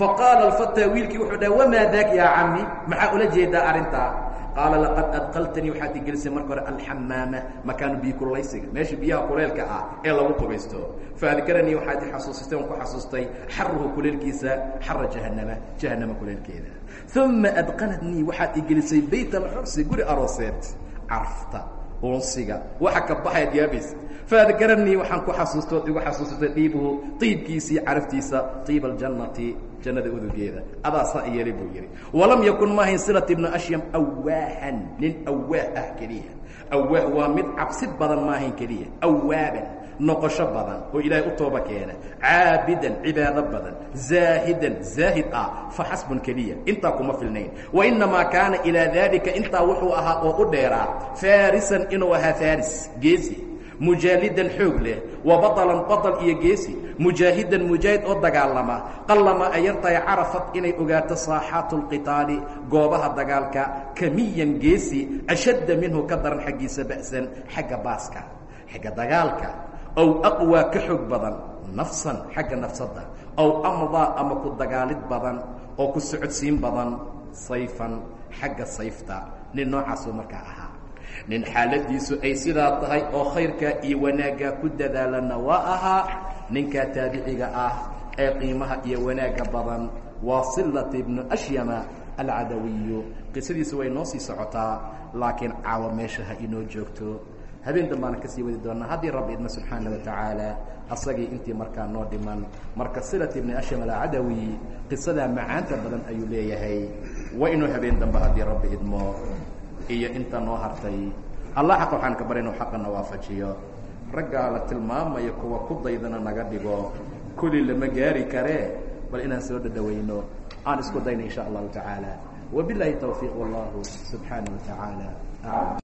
Speaker 1: faqaala alfataa wiilkii wuxuu dhaha wamaa daak yaa cammi maxaa ula jeedaa arrintaa qaala laqad adkaltanii waxaad igelisay marka hore alxamaama makaanu biyo kulaysiga meesha biyaha kuleelka ah ee lagu qubaysto faadkaranii waxaad i xasuusistay on ku xasuustay xaruhu kuleelkiisa xara jahanama jahanama kuleelkeeda uma adqaladnii waxaad igelisay bayt alxursi guri arooseed carfta unsiga waxa ka baxayd yaabis faadkaranii waxaan ku xasuusta ood igu xasuusatay dhiibuhu iibkiisii caraftiisa iib aljannati jannada udugeeda. Adaasaa yeelay buu yidhi. Walam yakun maahayn silat ibnu ashyam awaahan nin awaah ah keliya. Awaah waa mid cabsi badan maahayn keliya. Awaaban noqosho badan oo ilaahay u tooba keena. Caabidan cibaado badan. Zaahidan zaahid ah. Faxasbun keliya intaa kuma filnayn. Wainamaa kaana ilaa daalika intaa wuxuu ahaa oo u dheeraa faarisan inuu ahaa faris geesi. Mujaalidan xoog leh. Wa batalan batal iyo geesi. Mujaahidan mujaahid oo dagaalama qallama ayartay carafat inay ogaato saaxaatu اlqitaali goobaha dagaalka. Kamiyan geesi ashadda minhu ka daran xaggiisa ba'san xagga baaska xagga dagaalka ow aqwaa ka xoog badan nafsan xagga nafsadda ow amdaa ama ku dagaalid badan oo ku socodsiin badan sayfan xagga sayfta nin noocaasuu markaa ahaa. Nin xaaladiisu ay sidaa tahay oo khayrkaa iyo wanaaggaa ku dadaalana waa ahaa ninkaa taabiciga ah ee qiimaha iyo wanaagga badan waa silat ibnu ashyama alcadawiyu. Qisadiisu way noo sii socotaa laakiin caawa meesha ha inoo joogto habeen dambaana ka sii wadi doonaa. Haddii rabbi idma subxaana wa tacaala asagii intii markaa noo dhiman marka silat ibni ashyam alcadawi qisadaa macaanta badan ayuu leeyahay waa inuu habeen dambe haddii rabbi idmo? Iyo inta noo hartay allah xaqa waxaan ka bari inuu xaqana waafajiyo raggaa la tilmaamayo kuwa ku daydana naga dhigo. Kuli lama gaari karee bal inaan soo dhadhawayno. Aan isku dayno in allahu tacaala. Wabilahi towfiiq wallahu subxaana wa tacaala